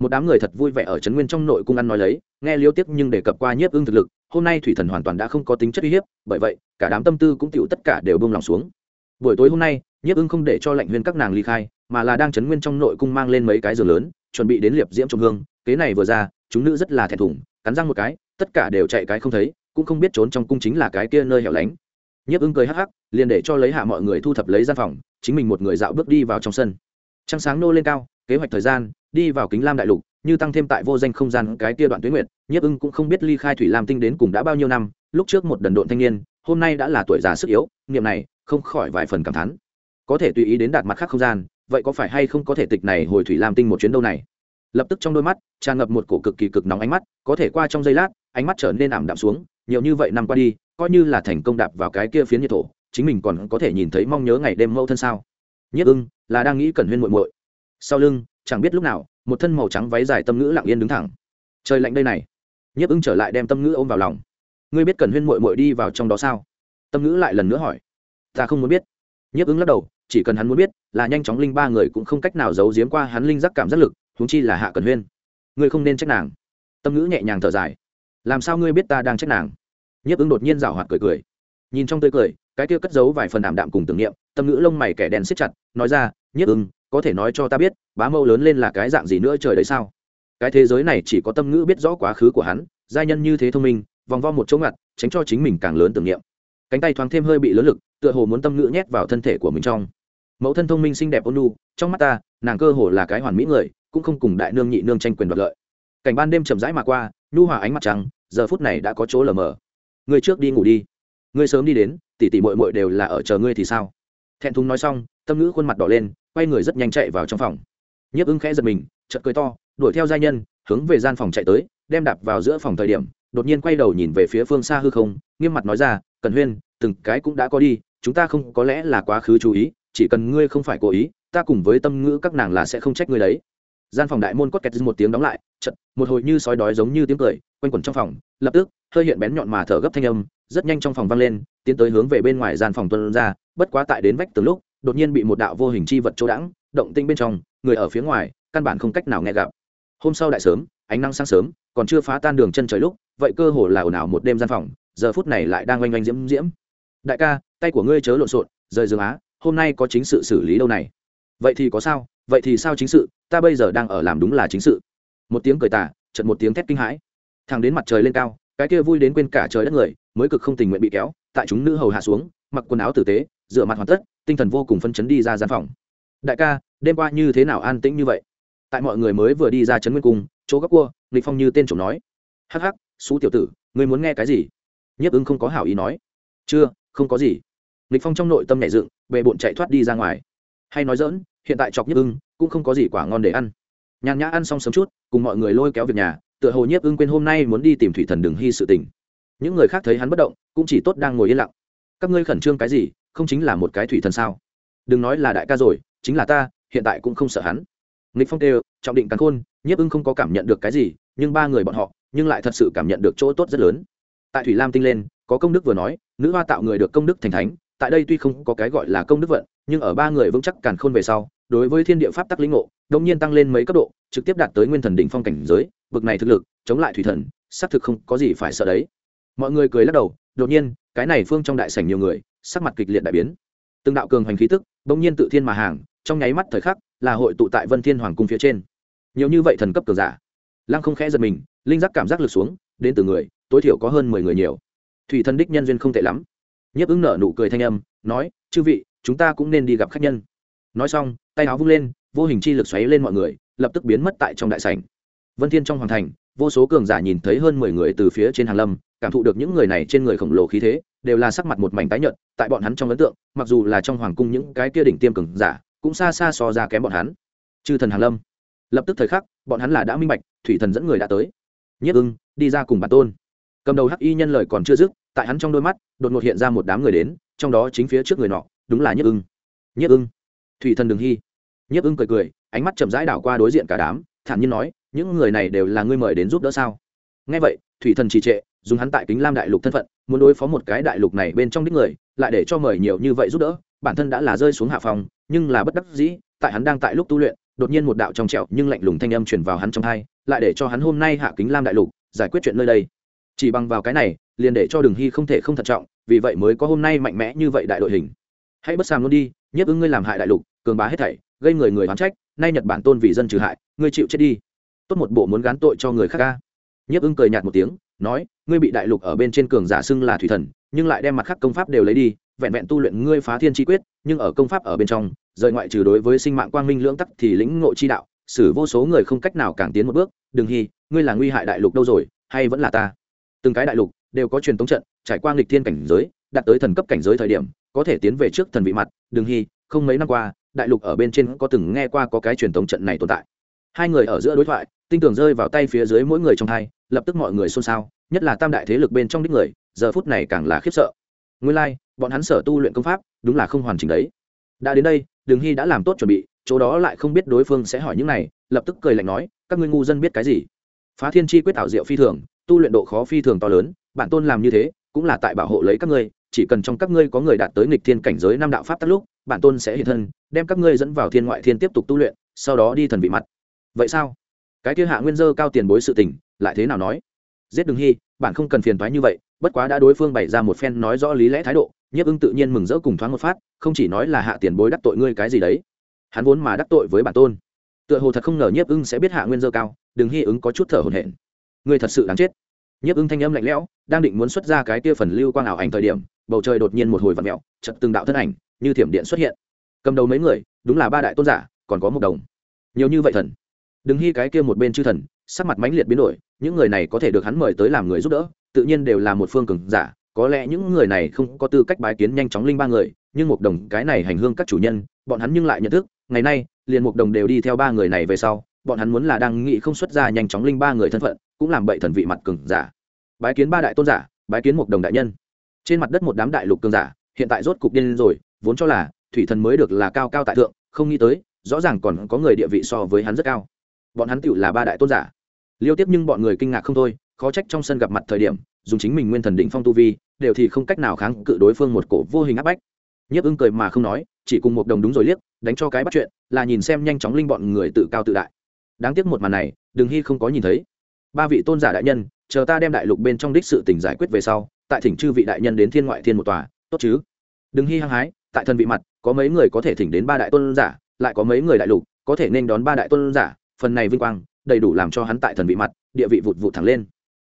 một đám người thật vui vẻ ở trấn nguyên trong nội cung ăn nói lấy, nghe liêu tiếp nhưng đề cập qua nhiếp ưng thực lực, hôm nay thủy thần hoàn toàn đã không có tính chất uy hiếp, bởi vậy, cả đám tâm tư cũng tựu tất cả đều bông lòng xuống. Buổi tối hôm nay, nhiếp ưng không để cho lệnh huyên các nàng ly khai, mà là đang trấn nguyên trong nội cung mang lên mấy cái giường lớn, chuẩn bị đến liệp diễm trong hương, kế này vừa ra, chúng nữ rất là thẹn thùng, cắn răng một cái, tất cả đều chạy cái không thấy, cũng không biết trốn trong cung chính là cái kia nơi hẻo lánh. Nhiếp ưng cười hắc hắc, liền để cho lấy hạ mọi người thu thập lấy gian phòng, chính mình một người dạo bước đi vào trong sân. Trăng sáng nô lên cao, kế hoạch thời gian đi vào kính lam đại lục, như tăng thêm tại vô danh không gian cái kia đoạn tuyến nguyệt, nhiếp ưng cũng không biết ly khai thủy lam tinh đến cùng đã bao nhiêu năm, lúc trước một đần độn thanh niên, hôm nay đã là tuổi già sức yếu, niệm này, không khỏi vài phần cảm thán. Có thể tùy ý đến đạt mặt khác không gian, vậy có phải hay không có thể tịch này hồi thủy lam tinh một chuyến đâu này? Lập tức trong đôi mắt, tràn ngập một cổ cực kỳ cực nóng ánh mắt, có thể qua trong giây lát, ánh mắt trở nên ảm đạm xuống, nhiều như vậy năm qua đi, coi như là thành công đạp vào cái kia phiến nhiệt thổ, chính mình còn có thể nhìn thấy mong nhớ ngày đêm mẫu thân sao? Nhất ưng là đang nghĩ cẩn huyên muội muội. Sau lưng chẳng biết lúc nào, một thân màu trắng váy dài tâm ngữ lặng yên đứng thẳng. Trời lạnh đây này. Nhiếp ưng trở lại đem tâm ngữ ôm vào lòng. Ngươi biết cẩn huyên muội muội đi vào trong đó sao? Tâm ngữ lại lần nữa hỏi. Ta không muốn biết. Nhiếp ưng lắc đầu, chỉ cần hắn muốn biết, là nhanh chóng linh ba người cũng không cách nào giấu giếm qua hắn linh giác cảm giác lực, huống chi là hạ cẩn huyên. Ngươi không nên trách nàng. Tâm ngữ nhẹ nhàng thở dài. Làm sao ngươi biết ta đang trách nàng? Nhiếp ưng đột nhiên rảo hoạt cười cười. Nhìn trong tươi cười, cái kia cất giấu vài phần đảm đạm cùng tưởng niệm, tâm ngữ lông mày kẻ đèn siết chặt, nói ra, nhiếp ưng có thể nói cho ta biết, bá mâu lớn lên là cái dạng gì nữa trời đấy sao? Cái thế giới này chỉ có tâm ngữ biết rõ quá khứ của hắn, giai nhân như thế thông minh, vòng vo một chỗ ngặt, tránh cho chính mình càng lớn tưởng niệm. Cánh tay thoáng thêm hơi bị lớn lực, tựa hồ muốn tâm ngữ nhét vào thân thể của mình trong. Mẫu thân thông minh xinh đẹp ôn nu trong mắt ta, nàng cơ hồ là cái hoàn mỹ người, cũng không cùng đại nương nhị nương tranh quyền đoạt lợi. Cảnh ban đêm chậm rãi mà qua, nhu hòa ánh mặt trăng, giờ phút này đã có chỗ lờ mờ. Người trước đi ngủ đi. Người sớm đi đến tỉ tỉ mội mội đều là ở chờ ngươi thì sao? Thẹn thùng nói xong tâm ngữ khuôn mặt đỏ lên, quay người rất nhanh chạy vào trong phòng. Nhiếp ưng khẽ giật mình, chợt cười to, đuổi theo giai nhân, hướng về gian phòng chạy tới, đem đạp vào giữa phòng thời điểm, đột nhiên quay đầu nhìn về phía phương xa hư không, nghiêm mặt nói ra, cần huyên, từng cái cũng đã có đi, chúng ta không có lẽ là quá khứ chú ý, chỉ cần ngươi không phải cố ý, ta cùng với tâm ngữ các nàng là sẽ không trách ngươi đấy. Gian phòng đại môn cốt kẹt một tiếng đóng lại chật một hồi như sói đói giống như tiếng cười, quanh quẩn trong phòng, lập tức, hơi hiện bén nhọn mà thở gấp thanh âm, rất nhanh trong phòng vang lên, tiến tới hướng về bên ngoài gian phòng tuân ra, bất quá tại đến vách từ lúc đột nhiên bị một đạo vô hình chi vật chỗ đãng, động tinh bên trong, người ở phía ngoài, căn bản không cách nào nghe gặp. Hôm sau đại sớm, ánh nắng sáng sớm, còn chưa phá tan đường chân trời lúc, vậy cơ hồ là ồn ào một đêm gian phòng, giờ phút này lại đang oanh oanh diễm diễm. Đại ca, tay của ngươi chớ lộn xộn, rời giường á, hôm nay có chính sự xử lý đâu này? Vậy thì có sao, vậy thì sao chính sự, ta bây giờ đang ở làm đúng là chính sự. Một tiếng cười tả chật một tiếng thét kinh hãi. Thằng đến mặt trời lên cao, cái kia vui đến quên cả trời đất người, mới cực không tình nguyện bị kéo, tại chúng nữ hầu hạ xuống mặc quần áo tử tế, rửa mặt hoàn tất, tinh thần vô cùng phân chấn đi ra gian phòng. Đại ca, đêm qua như thế nào an tĩnh như vậy? Tại mọi người mới vừa đi ra trấn nguyên cung, chỗ góc cua, nghịch phong như tên trộm nói. Hắc hắc xú tiểu tử, ngươi muốn nghe cái gì? Nhiếp ứng không có hảo ý nói. Chưa, không có gì. Nghịch phong trong nội tâm nhảy dựng về bộn chạy thoát đi ra ngoài. Hay nói dỡn hiện tại chọc nhiếp ưng cũng không có gì quả ngon để ăn. Nhàn nhã ăn xong sớm chút, cùng mọi người lôi kéo việc nhà, tựa hồ nhiếp ưng quên hôm nay muốn đi tìm thủy thần Đường hy sự tình. Những người khác thấy hắn bất động, cũng chỉ tốt đang ngồi yên lặng các ngươi khẩn trương cái gì, không chính là một cái thủy thần sao? Đừng nói là đại ca rồi, chính là ta, hiện tại cũng không sợ hắn. Nghịch phong kêu, trọng định cắn khôn, nhiếp ưng không có cảm nhận được cái gì, nhưng ba người bọn họ, nhưng lại thật sự cảm nhận được chỗ tốt rất lớn. Tại thủy lam tinh lên, có công đức vừa nói, nữ hoa tạo người được công đức thành thánh, tại đây tuy không có cái gọi là công đức vận, nhưng ở ba người vững chắc càn khôn về sau, đối với thiên địa pháp tắc lĩnh ngộ đông nhiên tăng lên mấy cấp độ, trực tiếp đạt tới nguyên thần đỉnh phong cảnh giới, bực này thực lực, chống lại thủy thần, xác thực không có gì phải sợ đấy. Mọi người cười lắc đầu, đột nhiên cái này phương trong đại sảnh nhiều người, sắc mặt kịch liệt đại biến. Từng đạo cường hành khí tức bỗng nhiên tự thiên mà hàng, trong nháy mắt thời khắc là hội tụ tại vân thiên hoàng cung phía trên. Nhiều như vậy thần cấp cường giả. Lăng không khẽ giật mình, linh giác cảm giác lực xuống, đến từ người, tối thiểu có hơn mười người nhiều. Thủy thần đích nhân duyên không tệ lắm. Nhấp ứng nở nụ cười thanh âm, nói, chư vị, chúng ta cũng nên đi gặp khách nhân. Nói xong, tay áo vung lên, vô hình chi lực xoáy lên mọi người, lập tức biến mất tại trong đại sảnh. Vân thiên trong hoàng thành, vô số cường giả nhìn thấy hơn mười người từ phía trên hàng lâm cảm thụ được những người này trên người khổng lồ khí thế, đều là sắc mặt một mảnh tái nhợt, tại bọn hắn trong ấn tượng, mặc dù là trong hoàng cung những cái kia đỉnh tiêm cường giả, cũng xa xa so ra kém bọn hắn. Chư thần hàn lâm. Lập tức thời khắc, bọn hắn là đã minh bạch, thủy thần dẫn người đã tới. Nhất ưng, đi ra cùng bản tôn. Cầm đầu hắc y nhân lời còn chưa dứt, tại hắn trong đôi mắt, đột ngột hiện ra một đám người đến, trong đó chính phía trước người nọ, đúng là nhất ưng. Nhất ưng. Thủy thần đừng hy. Nhất ưng cười cười, ánh mắt chậm rãi đảo qua đối diện cả đám, thản nhiên nói, những người này đều là ngươi mời đến giúp đỡ sao? Nghe vậy thủy thần trì trệ, dùng hắn tại kính lam đại lục thân phận, muốn đối phó một cái đại lục này bên trong đích người, lại để cho mời nhiều như vậy giúp đỡ, bản thân đã là rơi xuống hạ phòng nhưng là bất đắc dĩ, tại hắn đang tại lúc tu luyện, đột nhiên một đạo trong trẹo nhưng lạnh lùng thanh âm truyền vào hắn trong hai, lại để cho hắn hôm nay hạ kính lam đại lục, giải quyết chuyện nơi đây. Chỉ bằng vào cái này, liền để cho đường hy không thể không thận trọng, vì vậy mới có hôm nay mạnh mẽ như vậy đại đội hình. Hãy bất sàm luôn đi nhất ứng ngươi làm hại đại lục, cường bá hết thảy, gây người người oán trách, nay nhật bản tôn vì dân trừ hại, ngươi chịu chết đi. Tốt một bộ muốn gán tội cho người khác ca nhiếp Ưng cười nhạt một tiếng, nói, ngươi bị đại lục ở bên trên cường giả xưng là thủy thần, nhưng lại đem mặt khác công pháp đều lấy đi, vẹn vẹn tu luyện ngươi phá thiên chi quyết, nhưng ở công pháp ở bên trong, rời ngoại trừ đối với sinh mạng quang minh lưỡng tắc thì lĩnh ngộ chi đạo, xử vô số người không cách nào càng tiến một bước, đừng hy ngươi là nguy hại đại lục đâu rồi, hay vẫn là ta? Từng cái đại lục đều có truyền tống trận, trải qua nghịch thiên cảnh giới, đạt tới thần cấp cảnh giới thời điểm, có thể tiến về trước thần vị mặt, đừng hy không mấy năm qua, đại lục ở bên trên có từng nghe qua có cái truyền thống trận này tồn tại. Hai người ở giữa đối thoại tinh tường rơi vào tay phía dưới mỗi người trong hai lập tức mọi người xôn xao nhất là tam đại thế lực bên trong đích người giờ phút này càng là khiếp sợ. Nguyên lai、like, bọn hắn sở tu luyện công pháp đúng là không hoàn chỉnh đấy. Đã đến đây đường hy đã làm tốt chuẩn bị chỗ đó lại không biết đối phương sẽ hỏi những này lập tức cười lạnh nói các ngươi ngu dân biết cái gì? Phá thiên chi quyết ảo diệu phi thường tu luyện độ khó phi thường to lớn bản tôn làm như thế cũng là tại bảo hộ lấy các ngươi chỉ cần trong các ngươi có người đạt tới nghịch thiên cảnh giới năm đạo pháp tắc lúc bản tôn sẽ hiện thân đem các ngươi dẫn vào thiên ngoại thiên tiếp tục tu luyện sau đó đi thần vị mặt. Vậy sao? Cái kia hạ nguyên dơ cao tiền bối sự tình, lại thế nào nói? Giết đừng hy, bạn không cần phiền thoái như vậy, bất quá đã đối phương bày ra một phen nói rõ lý lẽ thái độ, nhiếp ưng tự nhiên mừng rỡ cùng thoáng một phát, không chỉ nói là hạ tiền bối đắc tội ngươi cái gì đấy, hắn vốn mà đắc tội với bản tôn. Tựa hồ thật không ngờ nhiếp ưng sẽ biết hạ nguyên dơ cao đừng hy ứng có chút thở hổn hển. Ngươi thật sự đáng chết. Nhiếp ưng thanh âm lạnh lẽo, đang định muốn xuất ra cái kia phần lưu quang ảo ảnh thời điểm, bầu trời đột nhiên một hồi vặn mẹo chật từng đạo thân ảnh, như thiểm điện xuất hiện. Cầm đầu mấy người, đúng là ba đại tôn giả, còn có một đồng. Nhiều như vậy thần đừng hy cái kia một bên chư thần, sắc mặt mãnh liệt biến đổi, những người này có thể được hắn mời tới làm người giúp đỡ, tự nhiên đều là một phương cường giả, có lẽ những người này không có tư cách bái kiến nhanh chóng linh ba người, nhưng một đồng, cái này hành hương các chủ nhân, bọn hắn nhưng lại nhận thức, ngày nay, liền một đồng đều đi theo ba người này về sau, bọn hắn muốn là đang nghĩ không xuất ra nhanh chóng linh ba người thân phận, cũng làm bậy thần vị mặt cường giả. Bái kiến ba đại tôn giả, bái kiến một đồng đại nhân. Trên mặt đất một đám đại lục cường giả, hiện tại rốt cục điên rồi, vốn cho là thủy thần mới được là cao cao tại thượng, không nghĩ tới, rõ ràng còn có người địa vị so với hắn rất cao bọn hắn tựu là ba đại tôn giả. Liêu tiếp nhưng bọn người kinh ngạc không thôi, khó trách trong sân gặp mặt thời điểm, dùng chính mình nguyên thần định phong tu vi, đều thì không cách nào kháng cự đối phương một cổ vô hình áp bách. Nhiếp ưng cười mà không nói, chỉ cùng một đồng đúng rồi liếc, đánh cho cái bắt chuyện, là nhìn xem nhanh chóng linh bọn người tự cao tự đại. Đáng tiếc một màn này đừng hy không có nhìn thấy. Ba vị tôn giả đại nhân, chờ ta đem đại lục bên trong đích sự tình giải quyết về sau, tại thỉnh chư vị đại nhân đến thiên ngoại thiên một tòa, tốt chứ? Đừng hy hăng hái, tại thần vị mặt, có mấy người có thể thỉnh đến ba đại tôn giả, lại có mấy người đại lục, có thể nên đón ba đại tôn giả phần này vinh quang, đầy đủ làm cho hắn tại thần vị mặt, địa vị vụt vụt thẳng lên.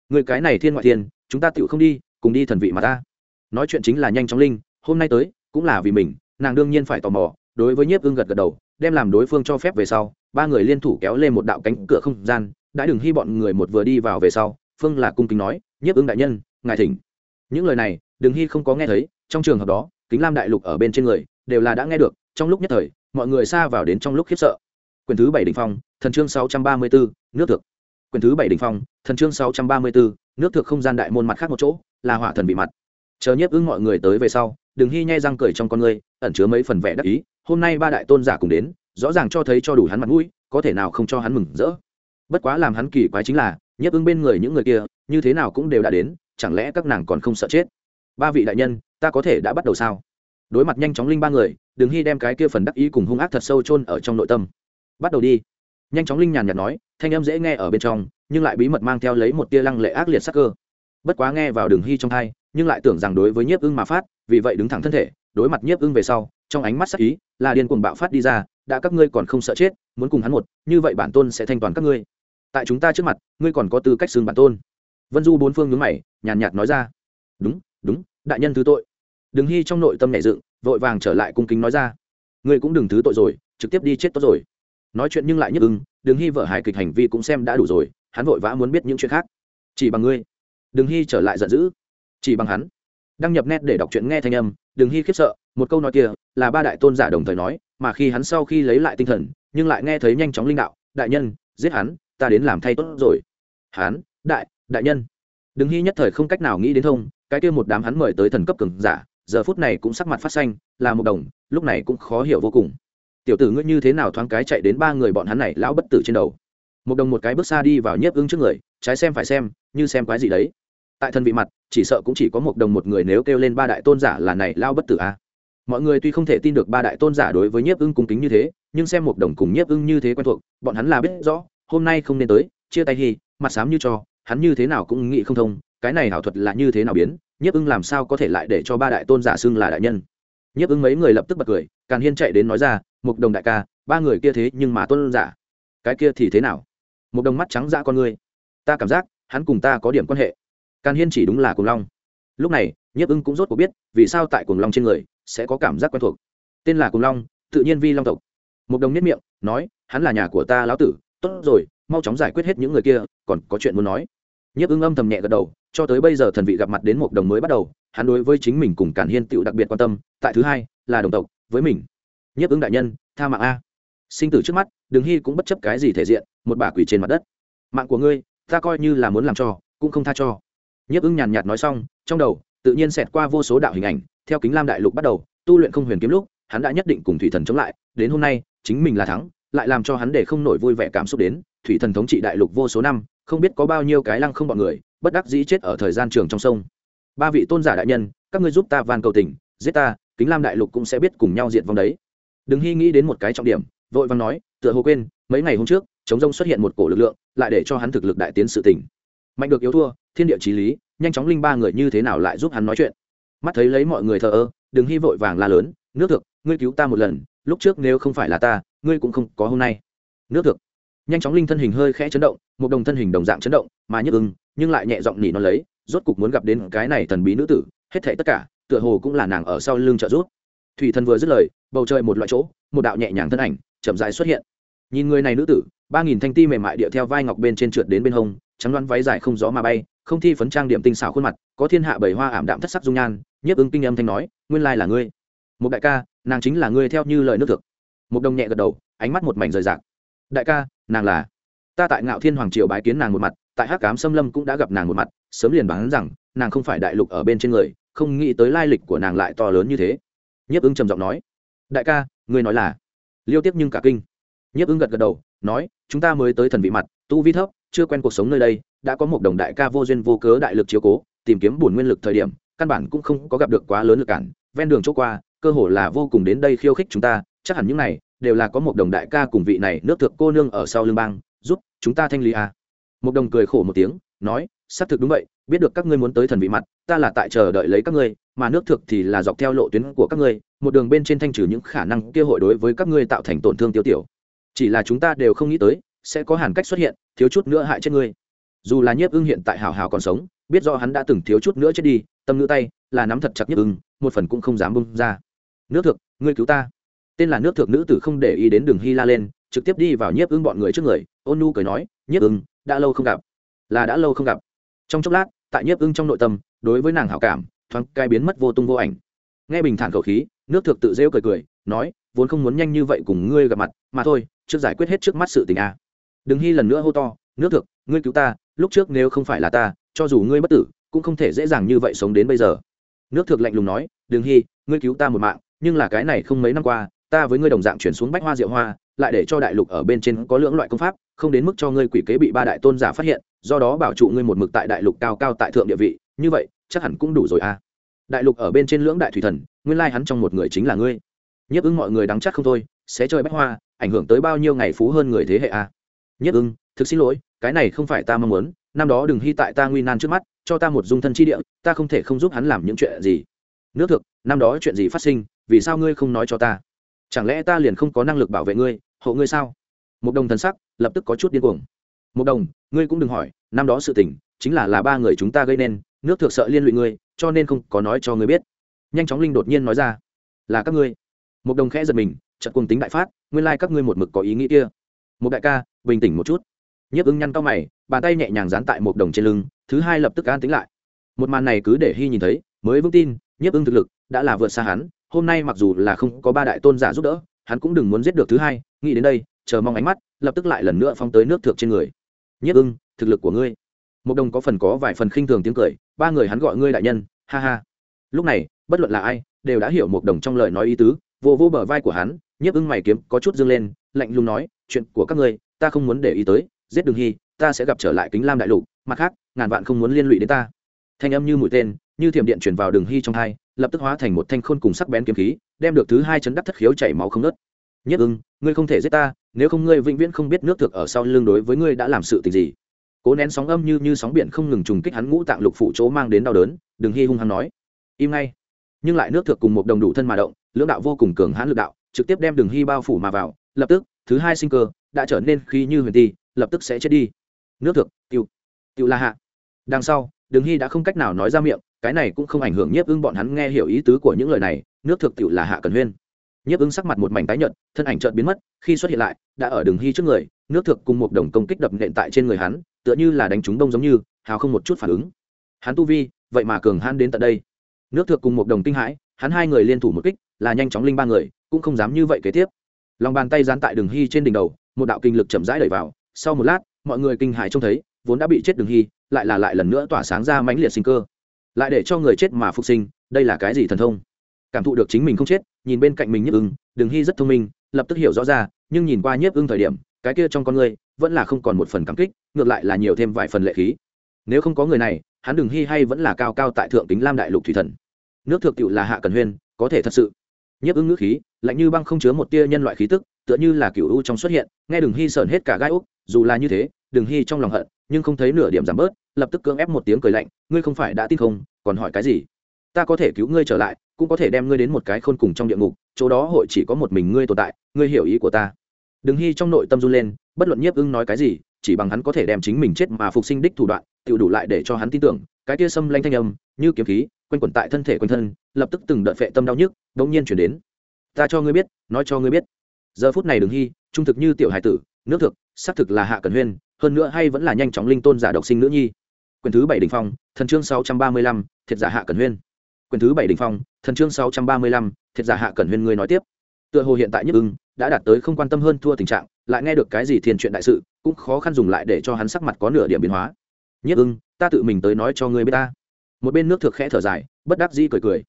Người cái này thiên ngoại thiên, chúng ta tựu không đi, cùng đi thần vị mà ta. Nói chuyện chính là nhanh chóng linh, hôm nay tới, cũng là vì mình, nàng đương nhiên phải tò mò, đối với nhiếp ưng gật gật đầu, đem làm đối phương cho phép về sau, ba người liên thủ kéo lên một đạo cánh cửa không gian, đã đừng hy bọn người một vừa đi vào về sau, phương là cung kính nói, nhiếp ưng đại nhân, ngài thỉnh. Những lời này đừng hy không có nghe thấy, trong trường hợp đó, kính lam đại lục ở bên trên người, đều là đã nghe được, trong lúc nhất thời, mọi người xa vào đến trong lúc khiếp sợ quyền thứ bảy đỉnh phong, thần chương sáu trăm ba mươi bốn nước thực quyền thứ bảy đỉnh phong, thần chương sáu trăm ba mươi bốn nước thực không gian đại môn mặt khác một chỗ, là hỏa thần bị mặt. Chờ nhiếp ứng mọi người tới về sau đừng hy nhai răng cười trong con người ẩn chứa mấy phần vẻ đắc ý, hôm nay ba đại tôn giả cùng đến, rõ ràng cho thấy cho đủ hắn mặt mũi, có thể nào không cho hắn mừng rỡ. Bất quá làm hắn kỳ quái chính là, nhiếp ứng bên người những người kia, như thế nào cũng đều đã đến, chẳng lẽ các nàng còn không sợ chết? Ba vị đại nhân, ta có thể đã bắt đầu sao? Đối mặt nhanh chóng linh ba người đừng hy đem cái kia phần đắc ý cùng hung ác thật sâu chôn ở trong nội tâm bắt đầu đi. Nhanh chóng linh nhàn nhạt nói, thanh âm dễ nghe ở bên trong, nhưng lại bí mật mang theo lấy một tia lăng lệ ác liệt sắc cơ. Bất quá nghe vào đường hy trong thai, nhưng lại tưởng rằng đối với nhiếp ưng mà phát, vì vậy đứng thẳng thân thể, đối mặt nhiếp ưng về sau, trong ánh mắt sắc ý, là điên cuồng bạo phát đi ra, đã các ngươi còn không sợ chết, muốn cùng hắn một, như vậy bản tôn sẽ thanh toàn các ngươi. Tại chúng ta trước mặt, ngươi còn có tư cách xưng bản tôn. Vân du bốn phương nhướng mày, nhàn nhạt nói ra, đúng đúng, đại nhân thứ tội. Đừng hy trong nội tâm nhảy dựng, vội vàng trở lại cung kính nói ra, ngươi cũng đừng thứ tội rồi, trực tiếp đi chết tốt rồi nói chuyện nhưng lại nhức ưng đừng hy vợ hài kịch hành vi cũng xem đã đủ rồi, hắn vội vã muốn biết những chuyện khác. Chỉ bằng ngươi. Đừng hy trở lại giận dữ. Chỉ bằng hắn. Đăng nhập nét để đọc chuyện nghe thanh âm đừng hy khiếp sợ, một câu nói kia là ba đại tôn giả đồng thời nói, mà khi hắn sau khi lấy lại tinh thần, nhưng lại nghe thấy nhanh chóng linh đạo, đại nhân, giết hắn, ta đến làm thay tốt rồi. Hắn? Đại đại nhân. Đừng hy nhất thời không cách nào nghĩ đến thông, cái kia một đám hắn mời tới thần cấp cường giả, giờ phút này cũng sắc mặt phát xanh, là một đồng, lúc này cũng khó hiểu vô cùng tiểu tử ngươi như thế nào thoáng cái chạy đến ba người bọn hắn này lão bất tử trên đầu? Một đồng một cái bước xa đi vào nhiếp ưng trước người, trái xem phải xem, như xem quái gì đấy. Tại thân vị mặt, chỉ sợ cũng chỉ có một đồng một người nếu kêu lên ba đại tôn giả là này lao bất tử a. À. mọi người tuy không thể tin được ba đại tôn giả đối với nhiếp ưng cung kính như thế, nhưng xem một đồng cùng nhiếp ưng như thế quen thuộc, bọn hắn là biết rõ, hôm nay không nên tới, chia tay hy mặt sám như cho, hắn như thế nào cũng nghĩ không thông, cái này ảo thuật là như thế nào biến, nhiếp ưng làm sao có thể lại để cho ba đại tôn giả xưng là đại nhân? Nhiếp ưng mấy người lập tức bật cười, càn hiên chạy đến nói ra mục đồng đại ca, ba người kia thế nhưng mà tôn giả. Cái kia thì thế nào? Một đồng mắt trắng dã con người ta cảm giác, hắn cùng ta có điểm quan hệ. Càn hiên chỉ đúng là cùng long. Lúc này, nhiếp ưng cũng rốt cuộc biết, vì sao tại cùng long trên người, sẽ có cảm giác quen thuộc. Tên là cùng long, tự nhiên vi long tộc. Một đồng nhất miệng, nói, hắn là nhà của ta lão tử, tốt rồi, mau chóng giải quyết hết những người kia, còn có chuyện muốn nói. Nhiếp ưng âm thầm nhẹ gật đầu, cho tới bây giờ thần vị gặp mặt đến một đồng mới bắt đầu, hắn đối với chính mình cùng càn hiên tựu đặc biệt quan tâm, tại thứ hai là đồng tộc, với mình nhiếp ứng đại nhân, tha mạng a. Sinh tử trước mắt đừng hy cũng bất chấp cái gì thể diện, một bà quỷ trên mặt đất. Mạng của ngươi, ta coi như là muốn làm cho, cũng không tha cho. Nhiếp ứng nhàn nhạt nói xong, trong đầu, tự nhiên xẹt qua vô số đạo hình ảnh, theo kính lam đại lục bắt đầu, tu luyện không huyền kiếm lúc, hắn đã nhất định cùng thủy thần chống lại, đến hôm nay, chính mình là thắng, lại làm cho hắn để không nổi vui vẻ cảm xúc đến, thủy thần thống trị đại lục vô số năm, không biết có bao nhiêu cái lăng không bọn người, bất đắc dĩ chết ở thời gian trường trong sông. Ba vị tôn giả đại nhân, các ngươi giúp ta van cầu tình, giết ta, kính lam đại lục cũng sẽ biết cùng nhau diệt vong đấy đừng hy nghĩ đến một cái trọng điểm, vội vàng nói, tựa hồ quên, mấy ngày hôm trước chống rông xuất hiện một cổ lực lượng, lại để cho hắn thực lực đại tiến sự tỉnh mạnh được yếu thua, thiên địa trí lý, nhanh chóng linh ba người như thế nào lại giúp hắn nói chuyện. Mắt thấy lấy mọi người thờ ơ đừng hy vội vàng la lớn, nước thực ngươi cứu ta một lần, lúc trước nếu không phải là ta, ngươi cũng không có hôm nay. Nước thực nhanh chóng linh thân hình hơi khẽ chấn động, một đồng thân hình đồng dạng chấn động, mà nhức ưng, nhưng lại nhẹ giọng nhỉ nó lấy, rốt cục muốn gặp đến cái này thần bí nữ tử, hết thảy tất cả, tựa hồ cũng là nàng ở sau lưng trợ giúp thủy thần vừa dứt lời, bầu trời một loại chỗ, một đạo nhẹ nhàng thân ảnh chậm rãi xuất hiện. Nhìn người này nữ tử, ba nghìn thanh ti mềm mại địa theo vai ngọc bên trên trượt đến bên hông, trắng đoán váy dài không gió mà bay, không thi phấn trang điểm tinh xảo khuôn mặt, có thiên hạ bảy hoa ảm đạm thất sắc dung nhan, nhiếp ứng kinh âm thanh nói, nguyên lai là ngươi. Một đại ca, nàng chính là ngươi theo như lời nước thực một đồng nhẹ gật đầu, ánh mắt một mảnh rời rạc. Đại ca, nàng là. Ta tại ngạo thiên hoàng triều bái kiến nàng một mặt, tại hắc cám xâm lâm cũng đã gặp nàng một mặt, sớm liền bán rằng, nàng không phải đại lục ở bên trên người, không nghĩ tới lai lịch của nàng lại to lớn như thế nhiếp ứng trầm giọng nói, đại ca, ngươi nói là liêu tiếp nhưng cả kinh nhiếp ứng gật gật đầu, nói, chúng ta mới tới thần vị mặt, tu vi thấp, chưa quen cuộc sống nơi đây, đã có một đồng đại ca vô duyên vô cớ đại lực chiếu cố, tìm kiếm bổn nguyên lực thời điểm, căn bản cũng không có gặp được quá lớn lực cản, ven đường chỗ qua, cơ hồ là vô cùng đến đây khiêu khích chúng ta, chắc hẳn những này đều là có một đồng đại ca cùng vị này nước thượng cô nương ở sau lưng bang, giúp chúng ta thanh lý à. một đồng cười khổ một tiếng, nói, xác thực đúng vậy, biết được các ngươi muốn tới thần vị mặt, ta là tại chờ đợi lấy các ngươi mà nước thực thì là dọc theo lộ tuyến của các ngươi, một đường bên trên thanh trừ những khả năng kia hội đối với các ngươi tạo thành tổn thương tiêu tiểu. Chỉ là chúng ta đều không nghĩ tới, sẽ có hàn cách xuất hiện, thiếu chút nữa hại chết ngươi. Dù là nhiếp ưng hiện tại hào hào còn sống, biết do hắn đã từng thiếu chút nữa chết đi, tâm nữ tay, là nắm thật chặt nhiếp ưng, một phần cũng không dám bung ra. Nước thực, ngươi cứu ta. Tên là nước thực nữ tử không để ý đến đường hy la lên, trực tiếp đi vào nhiếp ưng bọn người trước người, ôn nu cười nói, nhiếp ưng, đã lâu không gặp. Là đã lâu không gặp. Trong chốc lát, tại nhiếp ưng trong nội tâm, đối với nàng hảo cảm thoáng cai biến mất vô tung vô ảnh. Nghe bình thản khẩu khí, nước thực tự rêu cười cười, nói, vốn không muốn nhanh như vậy cùng ngươi gặp mặt, mà thôi, trước giải quyết hết trước mắt sự tình a. Đừng hy lần nữa hô to, nước thực ngươi cứu ta, lúc trước nếu không phải là ta, cho dù ngươi bất tử, cũng không thể dễ dàng như vậy sống đến bây giờ. Nước thực lạnh lùng nói, đừng hy, ngươi cứu ta một mạng, nhưng là cái này không mấy năm qua, ta với ngươi đồng dạng chuyển xuống bách hoa diệu hoa, lại để cho đại lục ở bên trên có lưỡng loại công pháp, không đến mức cho ngươi quỷ kế bị ba đại tôn giả phát hiện, do đó bảo trụ ngươi một mực tại đại lục cao cao tại thượng địa vị, như vậy chắc hẳn cũng đủ rồi à. Đại lục ở bên trên lưỡng đại thủy thần, nguyên lai hắn trong một người chính là ngươi. Nhất ứng mọi người đắng chắc không thôi sẽ chơi bách hoa, ảnh hưởng tới bao nhiêu ngày phú hơn người thế hệ à. Nhất ưng, thực xin lỗi, cái này không phải ta mong muốn, năm đó đừng hy tại ta nguy nan trước mắt, cho ta một dung thân chi địa, ta không thể không giúp hắn làm những chuyện gì. Nước thực năm đó chuyện gì phát sinh, vì sao ngươi không nói cho ta? Chẳng lẽ ta liền không có năng lực bảo vệ ngươi, hộ ngươi sao? Một đồng thần sắc, lập tức có chút điên cuồng. Một đồng, ngươi cũng đừng hỏi, năm đó sự tình, chính là là ba người chúng ta gây nên nước thượng sợ liên lụy ngươi, cho nên không có nói cho ngươi biết. Nhanh chóng linh đột nhiên nói ra, là các ngươi. Một đồng khẽ giật mình, chợt cùng tính đại phát, nguyên lai các ngươi một mực có ý nghĩ kia. Một đại ca, bình tĩnh một chút. Nhiếp ứng nhăn cao mày, bàn tay nhẹ nhàng dán tại một đồng trên lưng, thứ hai lập tức an tính lại. Một màn này cứ để hy nhìn thấy, mới vững tin, nhiếp ứng thực lực đã là vượt xa hắn, hôm nay mặc dù là không có ba đại tôn giả giúp đỡ, hắn cũng đừng muốn giết được thứ hai, nghĩ đến đây, chờ mong ánh mắt lập tức lại lần nữa phong tới nước thượng trên người. Nhiếp ưng thực lực của ngươi một đồng có phần có vài phần khinh thường tiếng cười, ba người hắn gọi ngươi đại nhân, ha ha. Lúc này, bất luận là ai, đều đã hiểu một đồng trong lời nói ý tứ, vô vô bờ vai của hắn nhiếp ưng mày kiếm, có chút dương lên, lạnh lùng nói, chuyện của các ngươi, ta không muốn để ý tới, giết đường hy, ta sẽ gặp trở lại kính lam đại lục, mặt khác, ngàn vạn không muốn liên lụy đến ta. Thanh âm như mũi tên, như thiểm điện chuyển vào đường hy trong hai, lập tức hóa thành một thanh khôn cùng sắc bén kiếm khí, đem được thứ hai chấn đắc thất khiếu chảy máu không nớt nhất ưng, ngươi không thể giết ta, nếu không ngươi vĩnh viễn không biết nước thực ở sau lưng đối với ngươi đã làm sự tình gì cố nén sóng âm như như sóng biển không ngừng trùng kích hắn ngũ tạng lục phủ chỗ mang đến đau đớn, đừng hy hung hắn nói. Im ngay. Nhưng lại nước thực cùng một đồng đủ thân mà động, lưỡng đạo vô cùng cường hãn lực đạo, trực tiếp đem đường hy bao phủ mà vào, lập tức, thứ hai sinh cơ đã trở nên khí như huyền ti, lập tức sẽ chết đi. Nước thực tiêu tiêu la hạ. Đằng sau, đường hy đã không cách nào nói ra miệng, cái này cũng không ảnh hưởng nhiếp ưng bọn hắn nghe hiểu ý tứ của những lời này, nước thực tiêu là hạ cần huyên. Nhiếp ưng sắc mặt một mảnh tái nhợt, thân ảnh chợt biến mất, khi xuất hiện lại, đã ở đường hy trước người nước thực cùng một đồng công kích đập nện tại trên người hắn, tựa như là đánh trúng đông giống như, hào không một chút phản ứng. Hắn tu vi, vậy mà cường hắn đến tận đây. Nước thực cùng một đồng kinh hãi, hắn hai người liên thủ một kích, là nhanh chóng linh ba người, cũng không dám như vậy kế tiếp. Lòng bàn tay dán tại đường hy trên đỉnh đầu, một đạo kinh lực chậm rãi đẩy vào. Sau một lát, mọi người kinh hãi trông thấy, vốn đã bị chết đường hy, lại là lại lần nữa tỏa sáng ra mãnh liệt sinh cơ. Lại để cho người chết mà phục sinh, đây là cái gì thần thông? Cảm thụ được chính mình không chết, nhìn bên cạnh mình nhiếp ưng, đường hy rất thông minh, lập tức hiểu rõ ra, nhưng nhìn qua nhiếp ưng thời điểm cái kia trong con người vẫn là không còn một phần cảm kích, ngược lại là nhiều thêm vài phần lệ khí. Nếu không có người này, hắn Đừng hy hay vẫn là cao cao tại thượng tính lam đại lục thủy thần. Nước thượng cựu là hạ cần huyên, có thể thật sự. Nhiếp ưng ngữ khí, lạnh như băng không chứa một tia nhân loại khí tức, tựa như là cựu u trong xuất hiện, nghe Đừng hy sởn hết cả gai úc, dù là như thế, Đừng hy trong lòng hận, nhưng không thấy nửa điểm giảm bớt, lập tức cưỡng ép một tiếng cười lạnh, ngươi không phải đã tin không, còn hỏi cái gì? Ta có thể cứu ngươi trở lại, cũng có thể đem ngươi đến một cái khôn cùng trong địa ngục, chỗ đó hội chỉ có một mình ngươi tồn tại, ngươi hiểu ý của ta đừng hy trong nội tâm run lên, bất luận nhiếp ưng nói cái gì, chỉ bằng hắn có thể đem chính mình chết mà phục sinh đích thủ đoạn tự đủ lại để cho hắn tin tưởng, cái kia xâm lanh thanh âm, như kiếm khí, quanh quẩn tại thân thể quanh thân, lập tức từng đợt phệ tâm đau nhức, bỗng nhiên chuyển đến. Ta cho ngươi biết, nói cho ngươi biết. Giờ phút này đừng hy, trung thực như tiểu hải tử, nước thực, xác thực là hạ cần huyên, hơn nữa hay vẫn là nhanh chóng linh tôn giả độc sinh nữ nhi. Quyền thứ bảy đình phong, thần chương sáu trăm ba mươi lăm, thiệt giả hạ cần huyên. Quyền thứ bảy đình phong, thần chương sáu trăm ba mươi lăm, thiệt giả hạ cần huyên ngươi nói tiếp tựa hồ hiện tại nhất ưng, đã đạt tới không quan tâm hơn thua tình trạng, lại nghe được cái gì thiên chuyện đại sự, cũng khó khăn dùng lại để cho hắn sắc mặt có nửa điểm biến hóa. Nhất ưng, ta tự mình tới nói cho ngươi biết ta. Một bên nước thực khẽ thở dài, bất đắc dĩ cười cười.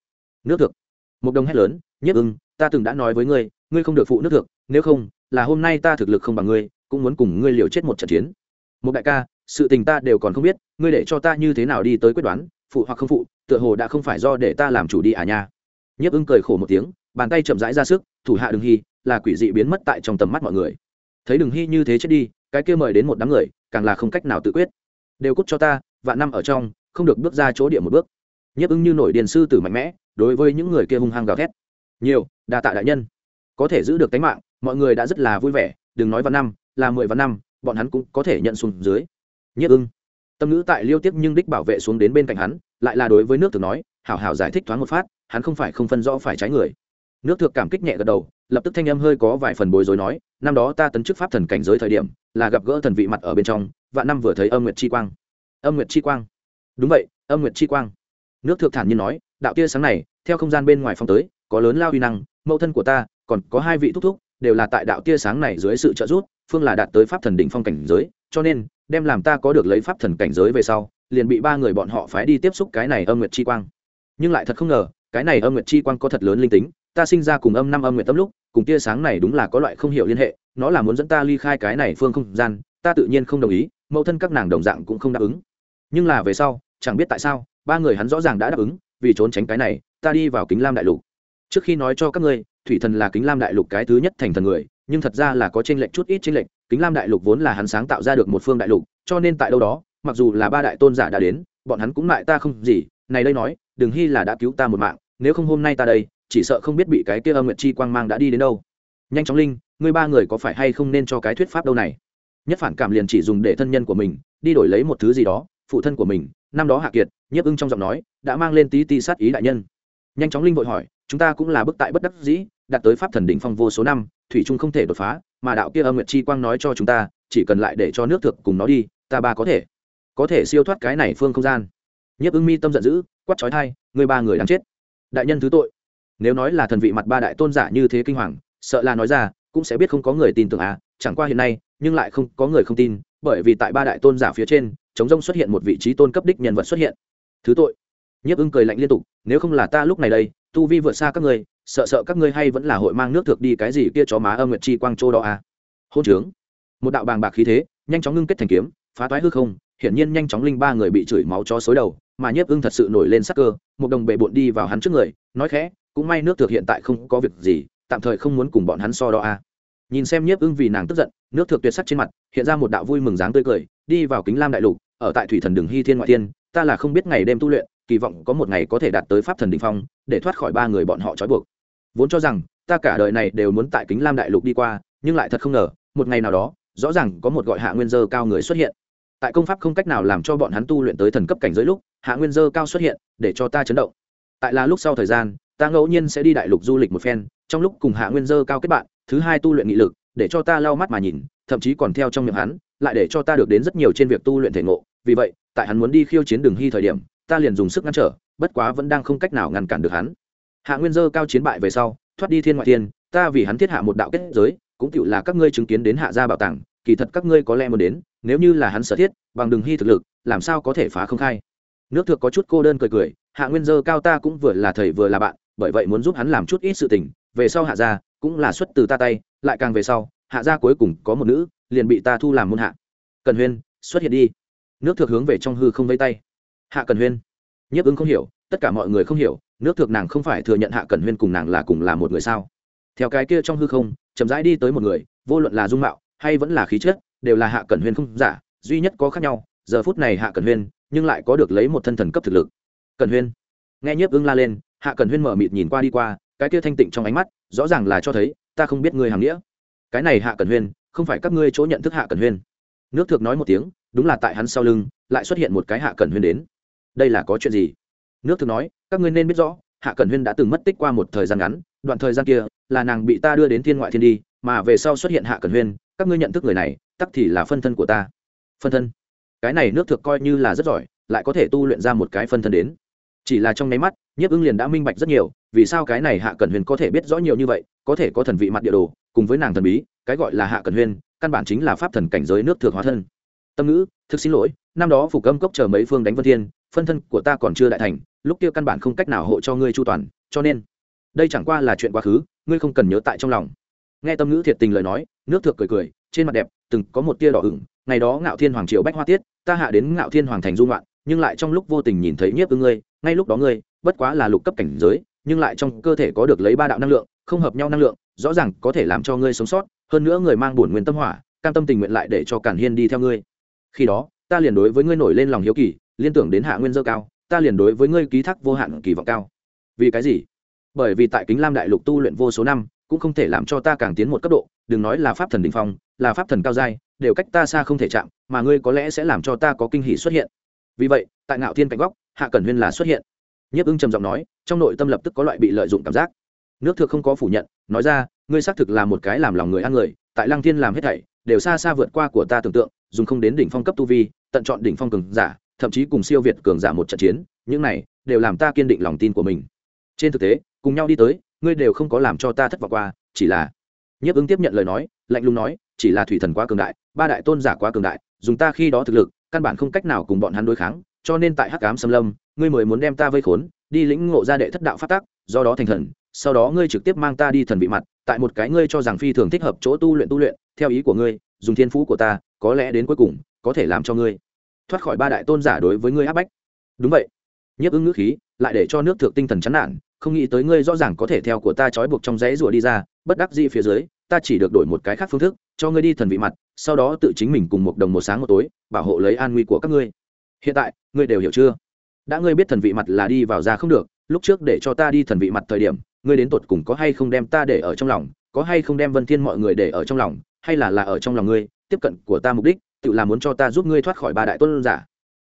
Nước thực một đồng hét lớn, nhất ưng, ta từng đã nói với ngươi ngươi không được phụ nước thực nếu không, là hôm nay ta thực lực không bằng ngươi, cũng muốn cùng ngươi liều chết một trận chiến. Một đại ca, sự tình ta đều còn không biết, ngươi để cho ta như thế nào đi tới quyết đoán, phụ hoặc không phụ, tựa hồ đã không phải do để ta làm chủ đi à nha. Nhiếp ưng cười khổ một tiếng bàn tay chậm rãi ra sức, thủ hạ đừng hy là quỷ dị biến mất tại trong tầm mắt mọi người. Thấy đừng hy như thế chết đi, cái kia mời đến một đám người, càng là không cách nào tự quyết. Đều cút cho ta, vạn năm ở trong, không được bước ra chỗ địa một bước. Nhiếp ưng như nổi điền sư tử mạnh mẽ, đối với những người kia hung hăng gào thét. Nhiều, đa tạ đại nhân. Có thể giữ được tính mạng, mọi người đã rất là vui vẻ, đừng nói vạn năm, là mười vạn năm, bọn hắn cũng có thể nhận xuống dưới. Nhất ưng tâm ngữ tại liêu tiếp nhưng đích bảo vệ xuống đến bên cạnh hắn, lại là đối với nước tử nói, hảo hảo giải thích thoáng một phát, hắn không phải không phân rõ phải trái người nước Thượng cảm kích nhẹ gật đầu, lập tức thanh âm hơi có vài phần bối rối nói, năm đó ta tấn chức pháp thần cảnh giới thời điểm, là gặp gỡ thần vị mặt ở bên trong, vạn năm vừa thấy âm nguyệt chi quang. Âm nguyệt chi quang. Đúng vậy, âm nguyệt chi quang. Nước Thượng thản nhiên nói, đạo tia sáng này, theo không gian bên ngoài phong tới, có lớn lao uy năng, mẫu thân của ta, còn có hai vị thúc thúc, đều là tại đạo tia sáng này dưới sự trợ giúp, phương là đạt tới pháp thần đỉnh phong cảnh giới, cho nên, đem làm ta có được lấy pháp thần cảnh giới về sau, liền bị ba người bọn họ phái đi tiếp xúc cái này âm nguyệt chi quang. Nhưng lại thật không ngờ, cái này âm nguyệt chi quang có thật lớn linh tính ta sinh ra cùng âm năm âm nguyện tâm lúc, cùng tia sáng này đúng là có loại không hiểu liên hệ, nó là muốn dẫn ta ly khai cái này phương không gian, ta tự nhiên không đồng ý, mẫu thân các nàng đồng dạng cũng không đáp ứng. Nhưng là về sau, chẳng biết tại sao, ba người hắn rõ ràng đã đáp ứng, vì trốn tránh cái này, ta đi vào kính lam đại lục. Trước khi nói cho các ngươi, thủy thần là kính lam đại lục cái thứ nhất thành thần người, nhưng thật ra là có tranh lệch chút ít tranh lệch, kính lam đại lục vốn là hắn sáng tạo ra được một phương đại lục, cho nên tại đâu đó, mặc dù là ba đại tôn giả đã đến, bọn hắn cũng lại ta không gì, này đây nói, đừng hy là đã cứu ta một mạng, nếu không hôm nay ta đây chỉ sợ không biết bị cái kia âm nguyệt chi quang mang đã đi đến đâu. Nhanh chóng linh, ngươi ba người có phải hay không nên cho cái thuyết pháp đâu này? Nhất phản cảm liền chỉ dùng để thân nhân của mình, đi đổi lấy một thứ gì đó, phụ thân của mình, năm đó hạ kiệt, nhiếp ưng trong giọng nói, đã mang lên tí ti sát ý đại nhân. Nhanh chóng linh vội hỏi, chúng ta cũng là bức tại bất đắc dĩ, đạt tới pháp thần đỉnh phong vô số năm, thủy trung không thể đột phá, mà đạo kia âm nguyệt chi quang nói cho chúng ta, chỉ cần lại để cho nước thực cùng nó đi, ta ba có thể có thể siêu thoát cái này phương không gian. Nhiếp ưng mi tâm giận dữ, quát trói thai người ba người đáng chết. Đại nhân thứ tội nếu nói là thần vị mặt ba đại tôn giả như thế kinh hoàng, sợ là nói ra, cũng sẽ biết không có người tin tưởng à chẳng qua hiện nay, nhưng lại không có người không tin, bởi vì tại ba đại tôn giả phía trên, chống rông xuất hiện một vị trí tôn cấp đích nhân vật xuất hiện. Thứ tội. Nhiếp ưng cười lạnh liên tục, nếu không là ta lúc này đây, tu vi vượt xa các ngươi, sợ sợ các ngươi hay vẫn là hội mang nước thực đi cái gì kia chó má âm nguyệt chi quang châu đó à. Hôn trướng. Một đạo bàng bạc khí thế, nhanh chóng ngưng kết thành kiếm, phá toái hư không, hiển nhiên nhanh chóng linh ba người bị chửi máu chó xối đầu, mà nhiếp ưng thật sự nổi lên sắc cơ, một đồng bệ bộn đi vào hắn trước người, nói khẽ cũng may nước thực hiện tại không có việc gì, tạm thời không muốn cùng bọn hắn so đo à nhìn xem nhiếp ưng vì nàng tức giận, nước thực tuyệt sắc trên mặt, hiện ra một đạo vui mừng dáng tươi cười, đi vào kính lam đại lục, ở tại thủy thần đường hy thiên ngoại tiên ta là không biết ngày đêm tu luyện, kỳ vọng có một ngày có thể đạt tới pháp thần đình phong, để thoát khỏi ba người bọn họ trói buộc. Vốn cho rằng, ta cả đời này đều muốn tại kính lam đại lục đi qua, nhưng lại thật không ngờ, một ngày nào đó, rõ ràng có một gọi hạ nguyên dơ cao người xuất hiện. Tại công pháp không cách nào làm cho bọn hắn tu luyện tới thần cấp cảnh giới lúc, hạ nguyên dơ cao xuất hiện, để cho ta chấn động. Tại là lúc sau thời gian ta ngẫu nhiên sẽ đi đại lục du lịch một phen, trong lúc cùng hạ nguyên dơ cao kết bạn, thứ hai tu luyện nghị lực, để cho ta lau mắt mà nhìn, thậm chí còn theo trong miệng hắn, lại để cho ta được đến rất nhiều trên việc tu luyện thể ngộ. Vì vậy, tại hắn muốn đi khiêu chiến đường hy thời điểm, ta liền dùng sức ngăn trở, bất quá vẫn đang không cách nào ngăn cản được hắn. Hạ nguyên dơ cao chiến bại về sau, thoát đi thiên ngoại thiên, ta vì hắn thiết hạ một đạo kết giới, cũng tựu là các ngươi chứng kiến đến hạ gia bảo tàng, kỳ thật các ngươi có lẽ muốn đến, nếu như là hắn sở thiết, bằng đường hy thực lực, làm sao có thể phá không khai. Nước thượng có chút cô đơn cười cười, hạ nguyên dơ cao ta cũng vừa là thầy vừa là bạn bởi vậy muốn giúp hắn làm chút ít sự tình, về sau hạ gia cũng là xuất từ ta tay, lại càng về sau, hạ gia cuối cùng có một nữ, liền bị ta thu làm môn hạ. Cần huyên, xuất hiện đi. Nước thượng hướng về trong hư không vây tay. Hạ cần huyên. Nhiếp ứng không hiểu, tất cả mọi người không hiểu, nước thượng nàng không phải thừa nhận hạ cần huyên cùng nàng là cùng là một người sao? Theo cái kia trong hư không, chậm rãi đi tới một người, vô luận là dung mạo hay vẫn là khí chất, đều là hạ cẩn huyên không giả, duy nhất có khác nhau, giờ phút này hạ cẩn huyên nhưng lại có được lấy một thân thần cấp thực lực. Cẩn huyên. Nghe nhiếp ưng la lên hạ cẩn huyên mở mịt nhìn qua đi qua, cái kia thanh tịnh trong ánh mắt, rõ ràng là cho thấy, ta không biết ngươi hàng nghĩa. Cái này hạ cẩn huyên, không phải các ngươi chỗ nhận thức hạ cẩn huyên. Nước Thượng nói một tiếng, đúng là tại hắn sau lưng, lại xuất hiện một cái hạ cẩn huyên đến. Đây là có chuyện gì? Nước Thượng nói, các ngươi nên biết rõ, hạ cẩn huyên đã từng mất tích qua một thời gian ngắn, đoạn thời gian kia là nàng bị ta đưa đến thiên ngoại thiên đi, mà về sau xuất hiện hạ cẩn huyên, các ngươi nhận thức người này, tắc thì là phân thân của ta. Phân thân? Cái này nước thực coi như là rất giỏi, lại có thể tu luyện ra một cái phân thân đến chỉ là trong nháy mắt, nhiếp ưng liền đã minh bạch rất nhiều, vì sao cái này hạ cẩn huyền có thể biết rõ nhiều như vậy, có thể có thần vị mặt địa đồ, cùng với nàng thần bí, cái gọi là hạ cẩn huyền, căn bản chính là pháp thần cảnh giới nước thượng hóa thân. Tâm ngữ, thực xin lỗi, năm đó phủ câm cốc chờ mấy phương đánh vân thiên, phân thân của ta còn chưa đại thành, lúc kia căn bản không cách nào hộ cho ngươi chu toàn, cho nên, đây chẳng qua là chuyện quá khứ, ngươi không cần nhớ tại trong lòng. Nghe tâm ngữ thiệt tình lời nói, nước thượng cười cười, trên mặt đẹp, từng có một tia đỏ ửng, ngày đó ngạo thiên hoàng triều bách hoa tiết, ta hạ đến ngạo thiên hoàng thành dung loạn nhưng lại trong lúc vô tình nhìn thấy nhiếp ưng ngươi ngay lúc đó ngươi, bất quá là lục cấp cảnh giới, nhưng lại trong cơ thể có được lấy ba đạo năng lượng, không hợp nhau năng lượng, rõ ràng có thể làm cho ngươi sống sót, hơn nữa người mang bổn nguyên tâm hỏa, cam tâm tình nguyện lại để cho cản hiên đi theo ngươi. Khi đó, ta liền đối với ngươi nổi lên lòng hiếu kỳ, liên tưởng đến hạ nguyên dơ cao, ta liền đối với ngươi ký thác vô hạn kỳ vọng cao. Vì cái gì? Bởi vì tại kính lam đại lục tu luyện vô số năm, cũng không thể làm cho ta càng tiến một cấp độ, đừng nói là pháp thần đình phong, là pháp thần cao giai, đều cách ta xa không thể chạm, mà ngươi có lẽ sẽ làm cho ta có kinh hỷ xuất hiện. Vì vậy, tại ngạo thiên cạnh góc hạ cẩn huyên là xuất hiện. Nhiếp ưng trầm giọng nói, trong nội tâm lập tức có loại bị lợi dụng cảm giác. Nước thượng không có phủ nhận, nói ra, ngươi xác thực là một cái làm lòng người ăn người, tại lăng thiên làm hết thảy, đều xa xa vượt qua của ta tưởng tượng, dùng không đến đỉnh phong cấp tu vi, tận chọn đỉnh phong cường giả, thậm chí cùng siêu việt cường giả một trận chiến, những này đều làm ta kiên định lòng tin của mình. Trên thực tế, cùng nhau đi tới, ngươi đều không có làm cho ta thất vọng qua, chỉ là nhiếp ứng tiếp nhận lời nói, lạnh lùng nói, chỉ là thủy thần quá cường đại, ba đại tôn giả quá cường đại, dùng ta khi đó thực lực, căn bản không cách nào cùng bọn hắn đối kháng cho nên tại hắc cám xâm lâm, ngươi mới muốn đem ta vây khốn, đi lĩnh ngộ ra đệ thất đạo phát tác do đó thành thần, sau đó ngươi trực tiếp mang ta đi thần vị mặt, tại một cái ngươi cho rằng phi thường thích hợp chỗ tu luyện tu luyện, theo ý của ngươi, dùng thiên phú của ta, có lẽ đến cuối cùng, có thể làm cho ngươi thoát khỏi ba đại tôn giả đối với ngươi áp bách. Đúng vậy. Nhiếp ứng ngữ khí, lại để cho nước thượng tinh thần chán nản, không nghĩ tới ngươi rõ ràng có thể theo của ta trói buộc trong dãy rùa đi ra, bất đắc dĩ phía dưới, ta chỉ được đổi một cái khác phương thức, cho ngươi đi thần vị mặt, sau đó tự chính mình cùng một đồng một sáng một tối, bảo hộ lấy an nguy của các ngươi hiện tại, ngươi đều hiểu chưa? Đã ngươi biết thần vị mặt là đi vào ra không được, lúc trước để cho ta đi thần vị mặt thời điểm, ngươi đến tột cùng có hay không đem ta để ở trong lòng, có hay không đem vân thiên mọi người để ở trong lòng, hay là là ở trong lòng ngươi, tiếp cận của ta mục đích, tự là muốn cho ta giúp ngươi thoát khỏi ba đại tôn giả.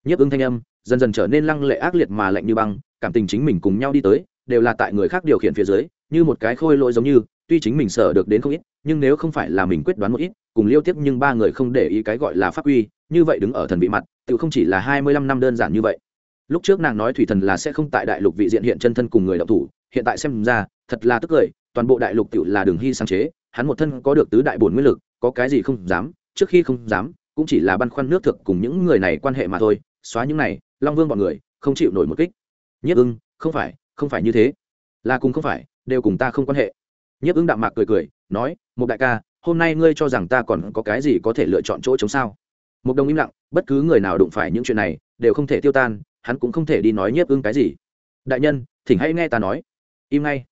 Nhiếp ứng thanh âm, dần dần trở nên lăng lệ ác liệt mà lạnh như băng, cảm tình chính mình cùng nhau đi tới, đều là tại người khác điều khiển phía dưới, như một cái khôi lỗi giống như tuy chính mình sở được đến không ít, nhưng nếu không phải là mình quyết đoán một ít, cùng liêu tiếp nhưng ba người không để ý cái gọi là pháp quy, như vậy đứng ở thần vị mặt, tự không chỉ là hai mươi lăm năm đơn giản như vậy. Lúc trước nàng nói thủy thần là sẽ không tại đại lục vị diện hiện chân thân cùng người động thủ, hiện tại xem ra, thật là tức cười, toàn bộ đại lục tự là đường hy sáng chế, hắn một thân có được tứ đại bổn nguyên lực, có cái gì không dám, trước khi không dám, cũng chỉ là băn khoăn nước thực cùng những người này quan hệ mà thôi, xóa những này, long vương bọn người, không chịu nổi một kích. Nhất ưng, không phải không phải như thế. Là cùng không phải, đều cùng ta không quan hệ nhiếp ứng đạm mạc cười cười, nói một đại ca, hôm nay ngươi cho rằng ta còn có cái gì có thể lựa chọn chỗ chống sao? Một đồng im lặng, bất cứ người nào đụng phải những chuyện này, đều không thể tiêu tan, hắn cũng không thể đi nói nhiếp ứng cái gì. Đại nhân, thỉnh hãy nghe ta nói. Im ngay.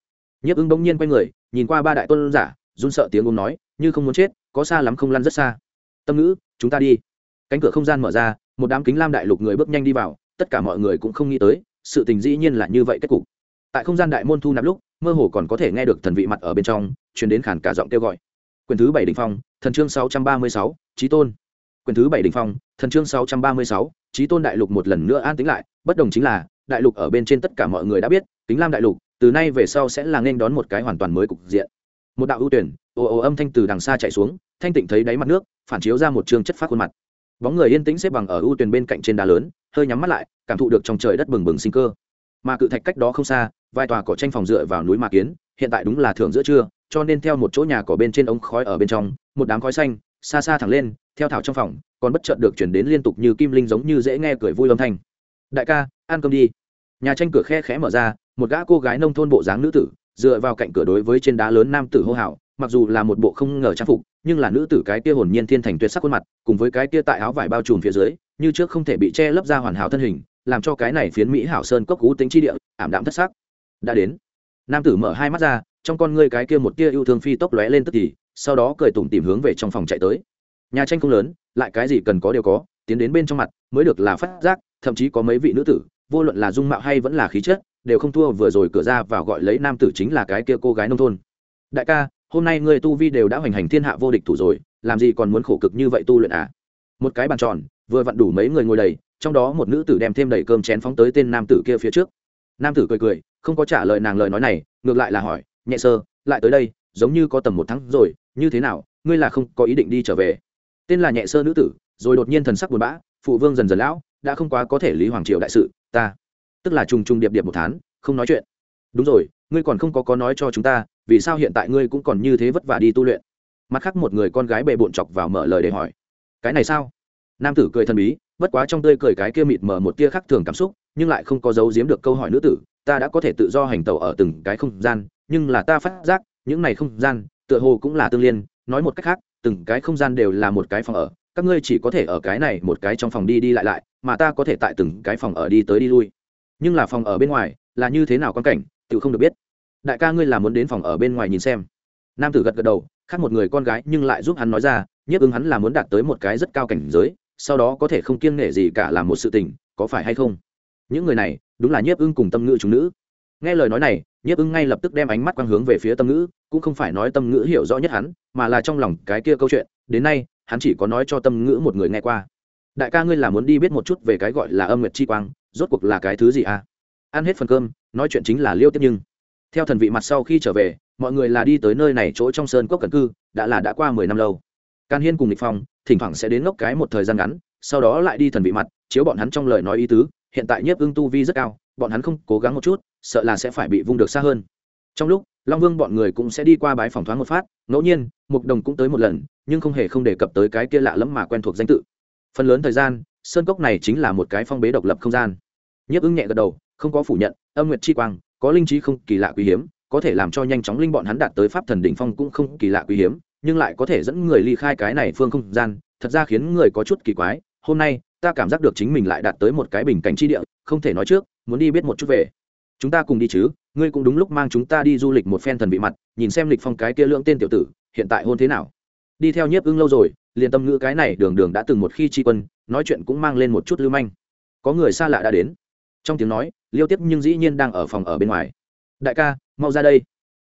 Nhiếp ứng bỗng nhiên quay người, nhìn qua ba đại tôn giả, run sợ tiếng ôm nói, như không muốn chết, có xa lắm không lăn rất xa. Tâm ngữ, chúng ta đi. Cánh cửa không gian mở ra, một đám kính lam đại lục người bước nhanh đi vào, tất cả mọi người cũng không nghĩ tới, sự tình dĩ nhiên là như vậy kết cục. Tại không gian đại môn thu nạp lúc mơ hồ còn có thể nghe được thần vị mặt ở bên trong chuyển đến khản cả giọng kêu gọi. Quyền thứ bảy đình phong, thần chương sáu trăm ba mươi sáu trí tôn. Quyền thứ bảy đình phong, thần chương sáu trăm ba mươi sáu trí tôn đại lục một lần nữa an tính lại, bất đồng chính là, đại lục ở bên trên tất cả mọi người đã biết tính lam đại lục, từ nay về sau sẽ là nên đón một cái hoàn toàn mới cục diện. Một đạo ưu tuyển ồ ồ âm thanh từ đằng xa chạy xuống, thanh tịnh thấy đáy mặt nước, phản chiếu ra một chương chất phát khuôn mặt. Bóng người yên tĩnh xếp bằng ở ưu tuyển bên cạnh trên đá lớn, hơi nhắm mắt lại, cảm thụ được trong trời đất bừng bừng sinh cơ mà cự thạch cách đó không xa, vài tòa cỏ tranh phòng dựa vào núi mà kiến, hiện tại đúng là thưởng giữa trưa, cho nên theo một chỗ nhà cỏ bên trên ống khói ở bên trong, một đám khói xanh, xa xa thẳng lên, theo thảo trong phòng, còn bất chợt được chuyển đến liên tục như kim linh giống như dễ nghe cười vui âm thanh. Đại ca, ăn cơm đi. Nhà tranh cửa khe khẽ mở ra, một gã cô gái nông thôn bộ dáng nữ tử, dựa vào cạnh cửa đối với trên đá lớn nam tử hô hào, mặc dù là một bộ không ngờ trang phục, nhưng là nữ tử cái kia hồn nhiên thiên thành tuyệt sắc khuôn mặt, cùng với cái kia tại áo vải bao trùm phía dưới, như trước không thể bị che lấp ra hoàn hảo thân hình làm cho cái này phiến mỹ hảo sơn cốc cú tính chi địa, ảm đạm thất sắc. Đã đến. Nam tử mở hai mắt ra, trong con ngươi cái kia một tia yêu thương phi tốc lóe lên tức thì, sau đó cười tủm tìm hướng về trong phòng chạy tới. Nhà tranh không lớn, lại cái gì cần có đều có, tiến đến bên trong mặt, mới được là phát giác, thậm chí có mấy vị nữ tử, vô luận là dung mạo hay vẫn là khí chất, đều không thua vừa rồi cửa ra vào gọi lấy nam tử chính là cái kia cô gái nông thôn. Đại ca, hôm nay ngươi tu vi đều đã hoành hành thiên hạ vô địch thủ rồi, làm gì còn muốn khổ cực như vậy tu luyện à? Một cái bàn tròn, vừa vặn đủ mấy người ngồi đầy trong đó một nữ tử đem thêm đầy cơm chén phóng tới tên nam tử kia phía trước. Nam tử cười cười, không có trả lời nàng lời nói này, ngược lại là hỏi, nhẹ sơ, lại tới đây, giống như có tầm một tháng rồi, như thế nào, ngươi là không có ý định đi trở về? Tên là nhẹ sơ nữ tử, rồi đột nhiên thần sắc buồn bã, phụ vương dần dần lão, đã không quá có thể lý hoàng triều đại sự, ta, tức là trùng trùng điệp điệp một tháng, không nói chuyện. Đúng rồi, ngươi còn không có có nói cho chúng ta, vì sao hiện tại ngươi cũng còn như thế vất vả đi tu luyện? Mặt khác một người con gái bệ bộn chọc vào mở lời để hỏi, cái này sao? Nam tử cười thần bí bất quá trong tươi cười cái kia mịt mờ một tia khác thường cảm xúc, nhưng lại không có giấu giếm được câu hỏi nữ tử, ta đã có thể tự do hành tẩu ở từng cái không gian, nhưng là ta phát giác, những này không gian, tựa hồ cũng là tương liên, nói một cách khác, từng cái không gian đều là một cái phòng ở, các ngươi chỉ có thể ở cái này một cái trong phòng đi đi lại lại, mà ta có thể tại từng cái phòng ở đi tới đi lui. Nhưng là phòng ở bên ngoài, là như thế nào quan cảnh, tự không được biết. Đại ca ngươi là muốn đến phòng ở bên ngoài nhìn xem. Nam tử gật gật đầu, khác một người con gái nhưng lại giúp hắn nói ra, nhiếp ứng hắn là muốn đạt tới một cái rất cao cảnh giới sau đó có thể không kiêng nể gì cả làm một sự tình, có phải hay không? Những người này, đúng là nhiếp ưng cùng tâm ngữ chúng nữ. Nghe lời nói này, nhiếp ưng ngay lập tức đem ánh mắt quang hướng về phía tâm ngữ, cũng không phải nói tâm ngữ hiểu rõ nhất hắn, mà là trong lòng cái kia câu chuyện, đến nay, hắn chỉ có nói cho tâm ngữ một người nghe qua. Đại ca ngươi là muốn đi biết một chút về cái gọi là âm nguyệt chi quang, rốt cuộc là cái thứ gì à? Ăn hết phần cơm, nói chuyện chính là liêu tiếp nhưng. Theo thần vị mặt sau khi trở về, mọi người là đi tới nơi này chỗ trong sơn cốc cần cư, đã là đã qua mười năm lâu can hiên cùng lịch phong, thỉnh thoảng sẽ đến ngốc cái một thời gian ngắn, sau đó lại đi thần vị mặt, chiếu bọn hắn trong lời nói ý tứ, hiện tại nhiếp ưng tu vi rất cao, bọn hắn không cố gắng một chút, sợ là sẽ phải bị vung được xa hơn. Trong lúc, long vương bọn người cũng sẽ đi qua bái phòng thoáng một phát, ngẫu nhiên, mục đồng cũng tới một lần, nhưng không hề không đề cập tới cái kia lạ lẫm mà quen thuộc danh tự. Phần lớn thời gian, sơn cốc này chính là một cái phong bế độc lập không gian. Nhiếp ưng nhẹ gật đầu, không có phủ nhận, âm nguyệt chi quang, có linh trí không kỳ lạ quý hiếm, có thể làm cho nhanh chóng linh bọn hắn đạt tới pháp thần đỉnh phong cũng không kỳ lạ quý hiếm nhưng lại có thể dẫn người ly khai cái này phương không gian, thật ra khiến người có chút kỳ quái, hôm nay, ta cảm giác được chính mình lại đạt tới một cái bình cảnh chi địa, không thể nói trước, muốn đi biết một chút về. Chúng ta cùng đi chứ, ngươi cũng đúng lúc mang chúng ta đi du lịch một phen thần vị mặt, nhìn xem lịch phong cái kia lưỡng tên tiểu tử, hiện tại hôn thế nào. Đi theo nhiếp ưng lâu rồi, liền tâm ngữ cái này đường đường đã từng một khi tri quân, nói chuyện cũng mang lên một chút lưu manh. Có người xa lạ đã đến. Trong tiếng nói, liêu tiếp nhưng dĩ nhiên đang ở phòng ở bên ngoài. Đại ca, mau ra đây.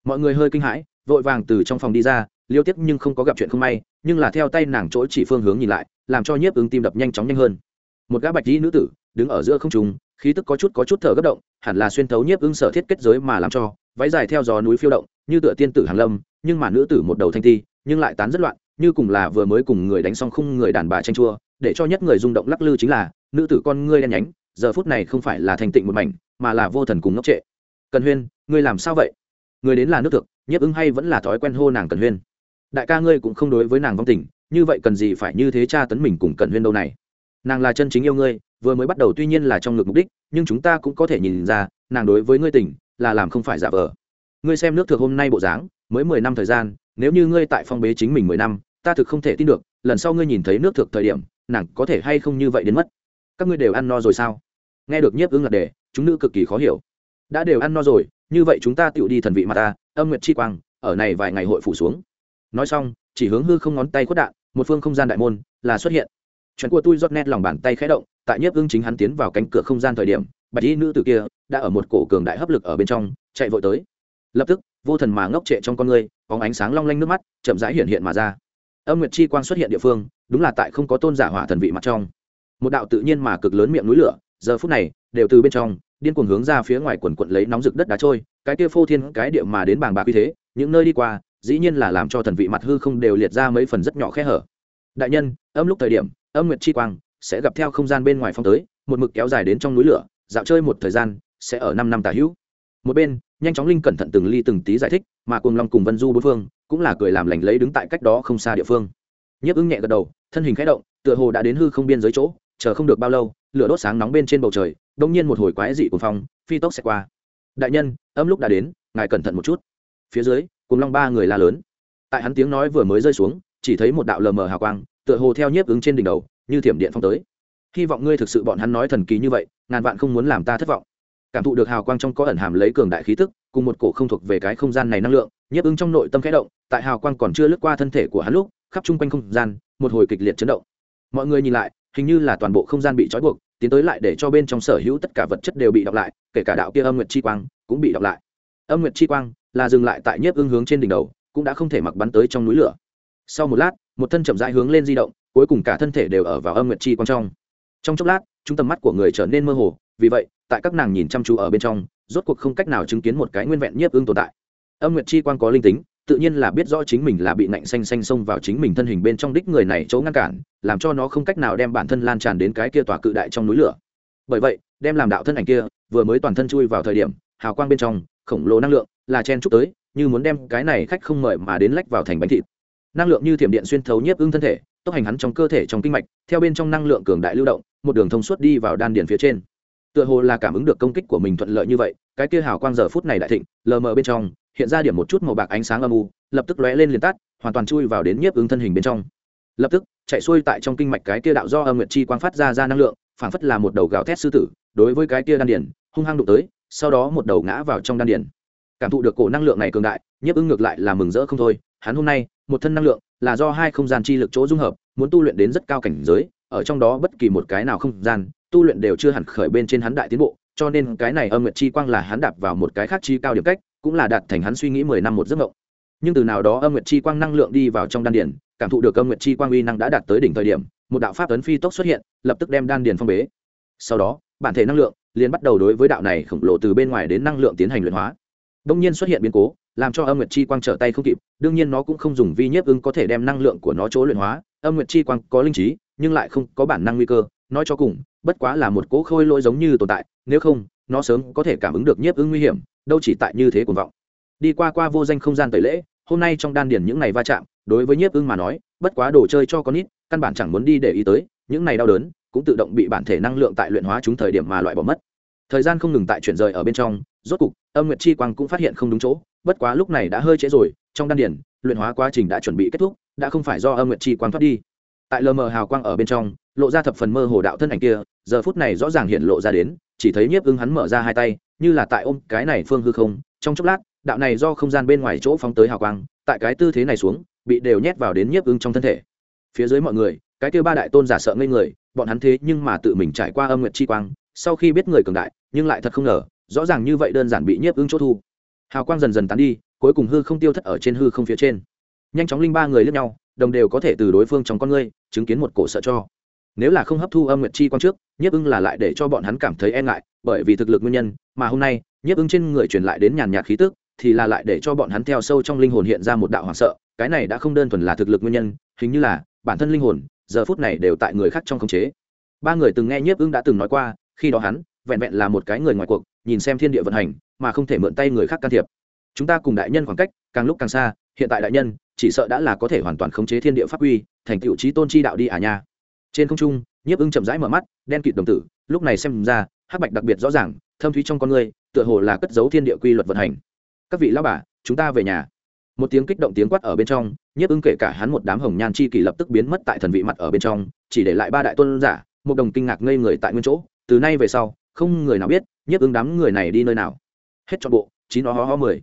Mọi người hơi kinh hãi, vội vàng từ trong phòng đi ra liêu tiếp nhưng không có gặp chuyện không may, nhưng là theo tay nàng chỗ chỉ phương hướng nhìn lại, làm cho nhiếp ứng tim đập nhanh chóng nhanh hơn. Một gã bạch dĩ nữ tử, đứng ở giữa không trùng khí tức có chút có chút thở gấp động, hẳn là xuyên thấu nhiếp ứng sở thiết kết giới mà làm cho, váy dài theo gió núi phiêu động, như tựa tiên tử hàn lâm, nhưng mà nữ tử một đầu thanh thi nhưng lại tán rất loạn, như cùng là vừa mới cùng người đánh xong khung người đàn bà tranh chua, để cho nhất người rung động lắc lư chính là, nữ tử con ngươi đen nhánh, giờ phút này không phải là thành tịnh một mảnh, mà là vô thần cùng ngốc trệ. Cần huyên, ngươi làm sao vậy? Người đến là nước thực nhiếp ứng hay vẫn là thói quen hô nàng cần huyên? Đại ca ngươi cũng không đối với nàng vong tình, như vậy cần gì phải như thế cha tấn mình cùng cần huyên đâu này? Nàng là chân chính yêu ngươi, vừa mới bắt đầu tuy nhiên là trong ngực mục đích, nhưng chúng ta cũng có thể nhìn ra, nàng đối với ngươi tình, là làm không phải giả vờ. Ngươi xem nước thực hôm nay bộ dáng, mới mười năm thời gian, nếu như ngươi tại phong bế chính mình mười năm, ta thực không thể tin được, lần sau ngươi nhìn thấy nước thực thời điểm, nàng có thể hay không như vậy đến mất? Các ngươi đều ăn no rồi sao? Nghe được nhiếp ứng lật đề chúng nữ cực kỳ khó hiểu. Đã đều ăn no rồi, như vậy chúng ta tựu đi thần vị mà ta, âm nguyệt chi quang, ở này vài ngày hội phủ xuống nói xong, chỉ hướng hư không ngón tay khuất đạn, một phương không gian đại môn là xuất hiện. Chuyện của tôi rót nét lòng bàn tay khẽ động, tại nhiếp ưng chính hắn tiến vào cánh cửa không gian thời điểm, bạch y nữ tử kia đã ở một cổ cường đại hấp lực ở bên trong, chạy vội tới. Lập tức, vô thần mà ngốc trệ trong con người có ánh sáng long lanh nước mắt chậm rãi hiện hiện mà ra. Âm nguyệt chi quang xuất hiện địa phương, đúng là tại không có tôn giả hỏa thần vị mặt trong. Một đạo tự nhiên mà cực lớn miệng núi lửa, giờ phút này, đều từ bên trong, điên cuồng hướng ra phía ngoài quần quận lấy nóng rực đất đá trôi, cái kia phô thiên cái địa mà đến bàng bạc như thế, những nơi đi qua dĩ nhiên là làm cho thần vị mặt hư không đều liệt ra mấy phần rất nhỏ khe hở. Đại nhân, âm lúc thời điểm, âm nguyệt chi quang sẽ gặp theo không gian bên ngoài phong tới, một mực kéo dài đến trong núi lửa, dạo chơi một thời gian, sẽ ở năm năm tả hữu. Một bên, nhanh chóng linh cẩn thận từng ly từng tí giải thích, mà cùng long cùng vân du bốn phương cũng là cười làm lành lấy đứng tại cách đó không xa địa phương. Nhiếp ứng nhẹ gật đầu, thân hình khẽ động, tựa hồ đã đến hư không biên giới chỗ, chờ không được bao lâu, lửa đốt sáng nóng bên trên bầu trời, đông nhiên một hồi quái dị của phong, phi tốc sẽ qua. Đại nhân, âm lúc đã đến, ngài cẩn thận một chút. Phía dưới cùng long ba người la lớn. Tại hắn tiếng nói vừa mới rơi xuống, chỉ thấy một đạo lờ mờ hào quang, tựa hồ theo nhiếp ứng trên đỉnh đầu, như thiểm điện phong tới. Hy vọng ngươi thực sự bọn hắn nói thần kỳ như vậy, ngàn vạn không muốn làm ta thất vọng. Cảm thụ được hào quang trong có ẩn hàm lấy cường đại khí tức, cùng một cổ không thuộc về cái không gian này năng lượng, nhiếp ứng trong nội tâm khẽ động, tại hào quang còn chưa lướt qua thân thể của hắn lúc, khắp chung quanh không gian, một hồi kịch liệt chấn động. Mọi người nhìn lại, hình như là toàn bộ không gian bị trói buộc, tiến tới lại để cho bên trong sở hữu tất cả vật chất đều bị đọc lại, kể cả đạo kia âm nguyệt chi quang cũng bị đọc lại âm nguyệt chi quang là dừng lại tại nhiếp ưng hướng trên đỉnh đầu, cũng đã không thể mặc bắn tới trong núi lửa. Sau một lát, một thân chậm rãi hướng lên di động, cuối cùng cả thân thể đều ở vào âm nguyệt chi quang trong. Trong chốc lát trung tâm mắt của người trở nên mơ hồ, vì vậy, tại các nàng nhìn chăm chú ở bên trong, rốt cuộc không cách nào chứng kiến một cái nguyên vẹn nhiếp ưng tồn tại. Âm nguyệt chi quang có linh tính, tự nhiên là biết rõ chính mình là bị nạnh xanh xanh xông vào chính mình thân hình bên trong đích người này chỗ ngăn cản, làm cho nó không cách nào đem bản thân lan tràn đến cái kia tòa cự đại trong núi lửa. Bởi vậy, đem làm đạo thân ảnh kia, vừa mới toàn thân chui vào thời điểm, hào quang bên trong khổng lồ năng lượng, là chen chúc tới, như muốn đem cái này khách không mời mà đến lách vào thành bánh thịt. Năng lượng như thiểm điện xuyên thấu nhiếp ưng thân thể, tốc hành hắn trong cơ thể trong kinh mạch, theo bên trong năng lượng cường đại lưu động, một đường thông suốt đi vào đan điền phía trên. Tựa hồ là cảm ứng được công kích của mình thuận lợi như vậy, cái kia hào quang giờ phút này đại thịnh, lờ mờ bên trong, hiện ra điểm một chút màu bạc ánh sáng âm u, lập tức lóe lên liền tắt, hoàn toàn chui vào đến nhiếp ứng thân hình bên trong. Lập tức, chạy xuôi tại trong kinh mạch cái kia đạo do âm nguyệt chi quang phát ra ra năng lượng, phảng phất là một đầu gào thét sư tử, đối với cái kia đan điển hung hăng đụng tới sau đó một đầu ngã vào trong đan điển cảm thụ được cổ năng lượng này cường đại, nhiếp ứng ngược lại là mừng rỡ không thôi. Hắn hôm nay, một thân năng lượng, là do hai không gian chi lực chỗ dung hợp, muốn tu luyện đến rất cao cảnh giới, ở trong đó bất kỳ một cái nào không gian, tu luyện đều chưa hẳn khởi bên trên hắn đại tiến bộ, cho nên cái này âm nguyệt chi quang là hắn đạp vào một cái khác chi cao điểm cách, cũng là đạt thành hắn suy nghĩ mười năm một giấc mộng. Nhưng từ nào đó âm nguyệt chi quang năng lượng đi vào trong đan điền, cảm thụ được âm nguyệt chi quang uy năng đã đạt tới đỉnh thời điểm, một đạo pháp tuấn phi tốc xuất hiện, lập tức đem đan điền phong bế. Sau đó, bản thể năng lượng liền bắt đầu đối với đạo này khổng lồ từ bên ngoài đến năng lượng tiến hành luyện hóa. Đông nhiên xuất hiện biến cố, làm cho âm nguyệt chi quang trở tay không kịp, đương nhiên nó cũng không dùng vi nhiếp ưng có thể đem năng lượng của nó chỗ luyện hóa. Âm nguyệt chi quang có linh trí, nhưng lại không có bản năng nguy cơ. Nói cho cùng, bất quá là một cỗ khôi lỗi giống như tồn tại, nếu không, nó sớm có thể cảm ứng được nhiếp ưng nguy hiểm, đâu chỉ tại như thế cuồng vọng. Đi qua qua vô danh không gian tẩy lễ, hôm nay trong đan điền những này va chạm, đối với nhiếp ưng mà nói, bất quá đồ chơi cho con nít, căn bản chẳng muốn đi để ý tới, những này đau đớn cũng tự động bị bản thể năng lượng tại luyện hóa chúng thời điểm mà loại bỏ mất. Thời gian không ngừng tại chuyển rời ở bên trong, rốt cục, âm nguyệt chi quang cũng phát hiện không đúng chỗ, bất quá lúc này đã hơi trễ rồi, trong đan điền, luyện hóa quá trình đã chuẩn bị kết thúc, đã không phải do âm nguyệt chi quang thoát đi. Tại lờ mờ hào quang ở bên trong, lộ ra thập phần mơ hồ đạo thân ảnh kia, giờ phút này rõ ràng hiện lộ ra đến, chỉ thấy nhiếp ưng hắn mở ra hai tay, như là tại ôm cái này phương hư không, trong chốc lát, đạo này do không gian bên ngoài chỗ phóng tới hào quang, tại cái tư thế này xuống, bị đều nhét vào đến nhiếp ưng trong thân thể. Phía dưới mọi người cái kêu ba đại tôn giả sợ ngây người, bọn hắn thế nhưng mà tự mình trải qua âm nguyệt chi quang, sau khi biết người cường đại, nhưng lại thật không ngờ, rõ ràng như vậy đơn giản bị nhiếp ưng chỗ thu. Hào quang dần dần tán đi, cuối cùng hư không tiêu thất ở trên hư không phía trên. Nhanh chóng linh ba người lướt nhau, đồng đều có thể từ đối phương trong con ngươi, chứng kiến một cổ sợ cho. Nếu là không hấp thu âm nguyệt chi quang trước, nhiếp ưng là lại để cho bọn hắn cảm thấy e ngại, bởi vì thực lực nguyên nhân, mà hôm nay, nhiếp ưng trên người truyền lại đến nhàn nhạt khí tức, thì là lại để cho bọn hắn theo sâu trong linh hồn hiện ra một đạo hoảng sợ, cái này đã không đơn thuần là thực lực nguyên nhân, hình như là, bản thân linh hồn giờ phút này đều tại người khác trong khống chế. Ba người từng nghe nhiếp ưng đã từng nói qua, khi đó hắn vẹn vẹn là một cái người ngoài cuộc, nhìn xem thiên địa vận hành, mà không thể mượn tay người khác can thiệp. Chúng ta cùng đại nhân khoảng cách, càng lúc càng xa, hiện tại đại nhân chỉ sợ đã là có thể hoàn toàn khống chế thiên địa pháp uy thành tựu trí tôn chi đạo đi à nha. Trên không trung, nhiếp ưng chậm rãi mở mắt, đen kịt đồng tử, lúc này xem ra, hắc bạch đặc biệt rõ ràng, thâm thúy trong con người, tựa hồ là cất giấu thiên địa quy luật vận hành. Các vị lão bà, chúng ta về nhà một tiếng kích động tiếng quát ở bên trong, nhiếp ưng kể cả hắn một đám hồng nhan chi kỳ lập tức biến mất tại thần vị mặt ở bên trong, chỉ để lại ba đại tôn giả, một đồng kinh ngạc ngây người tại nguyên chỗ. Từ nay về sau, không người nào biết nhiếp ưng đám người này đi nơi nào. Hết trọn bộ, chín nó ho ho mười.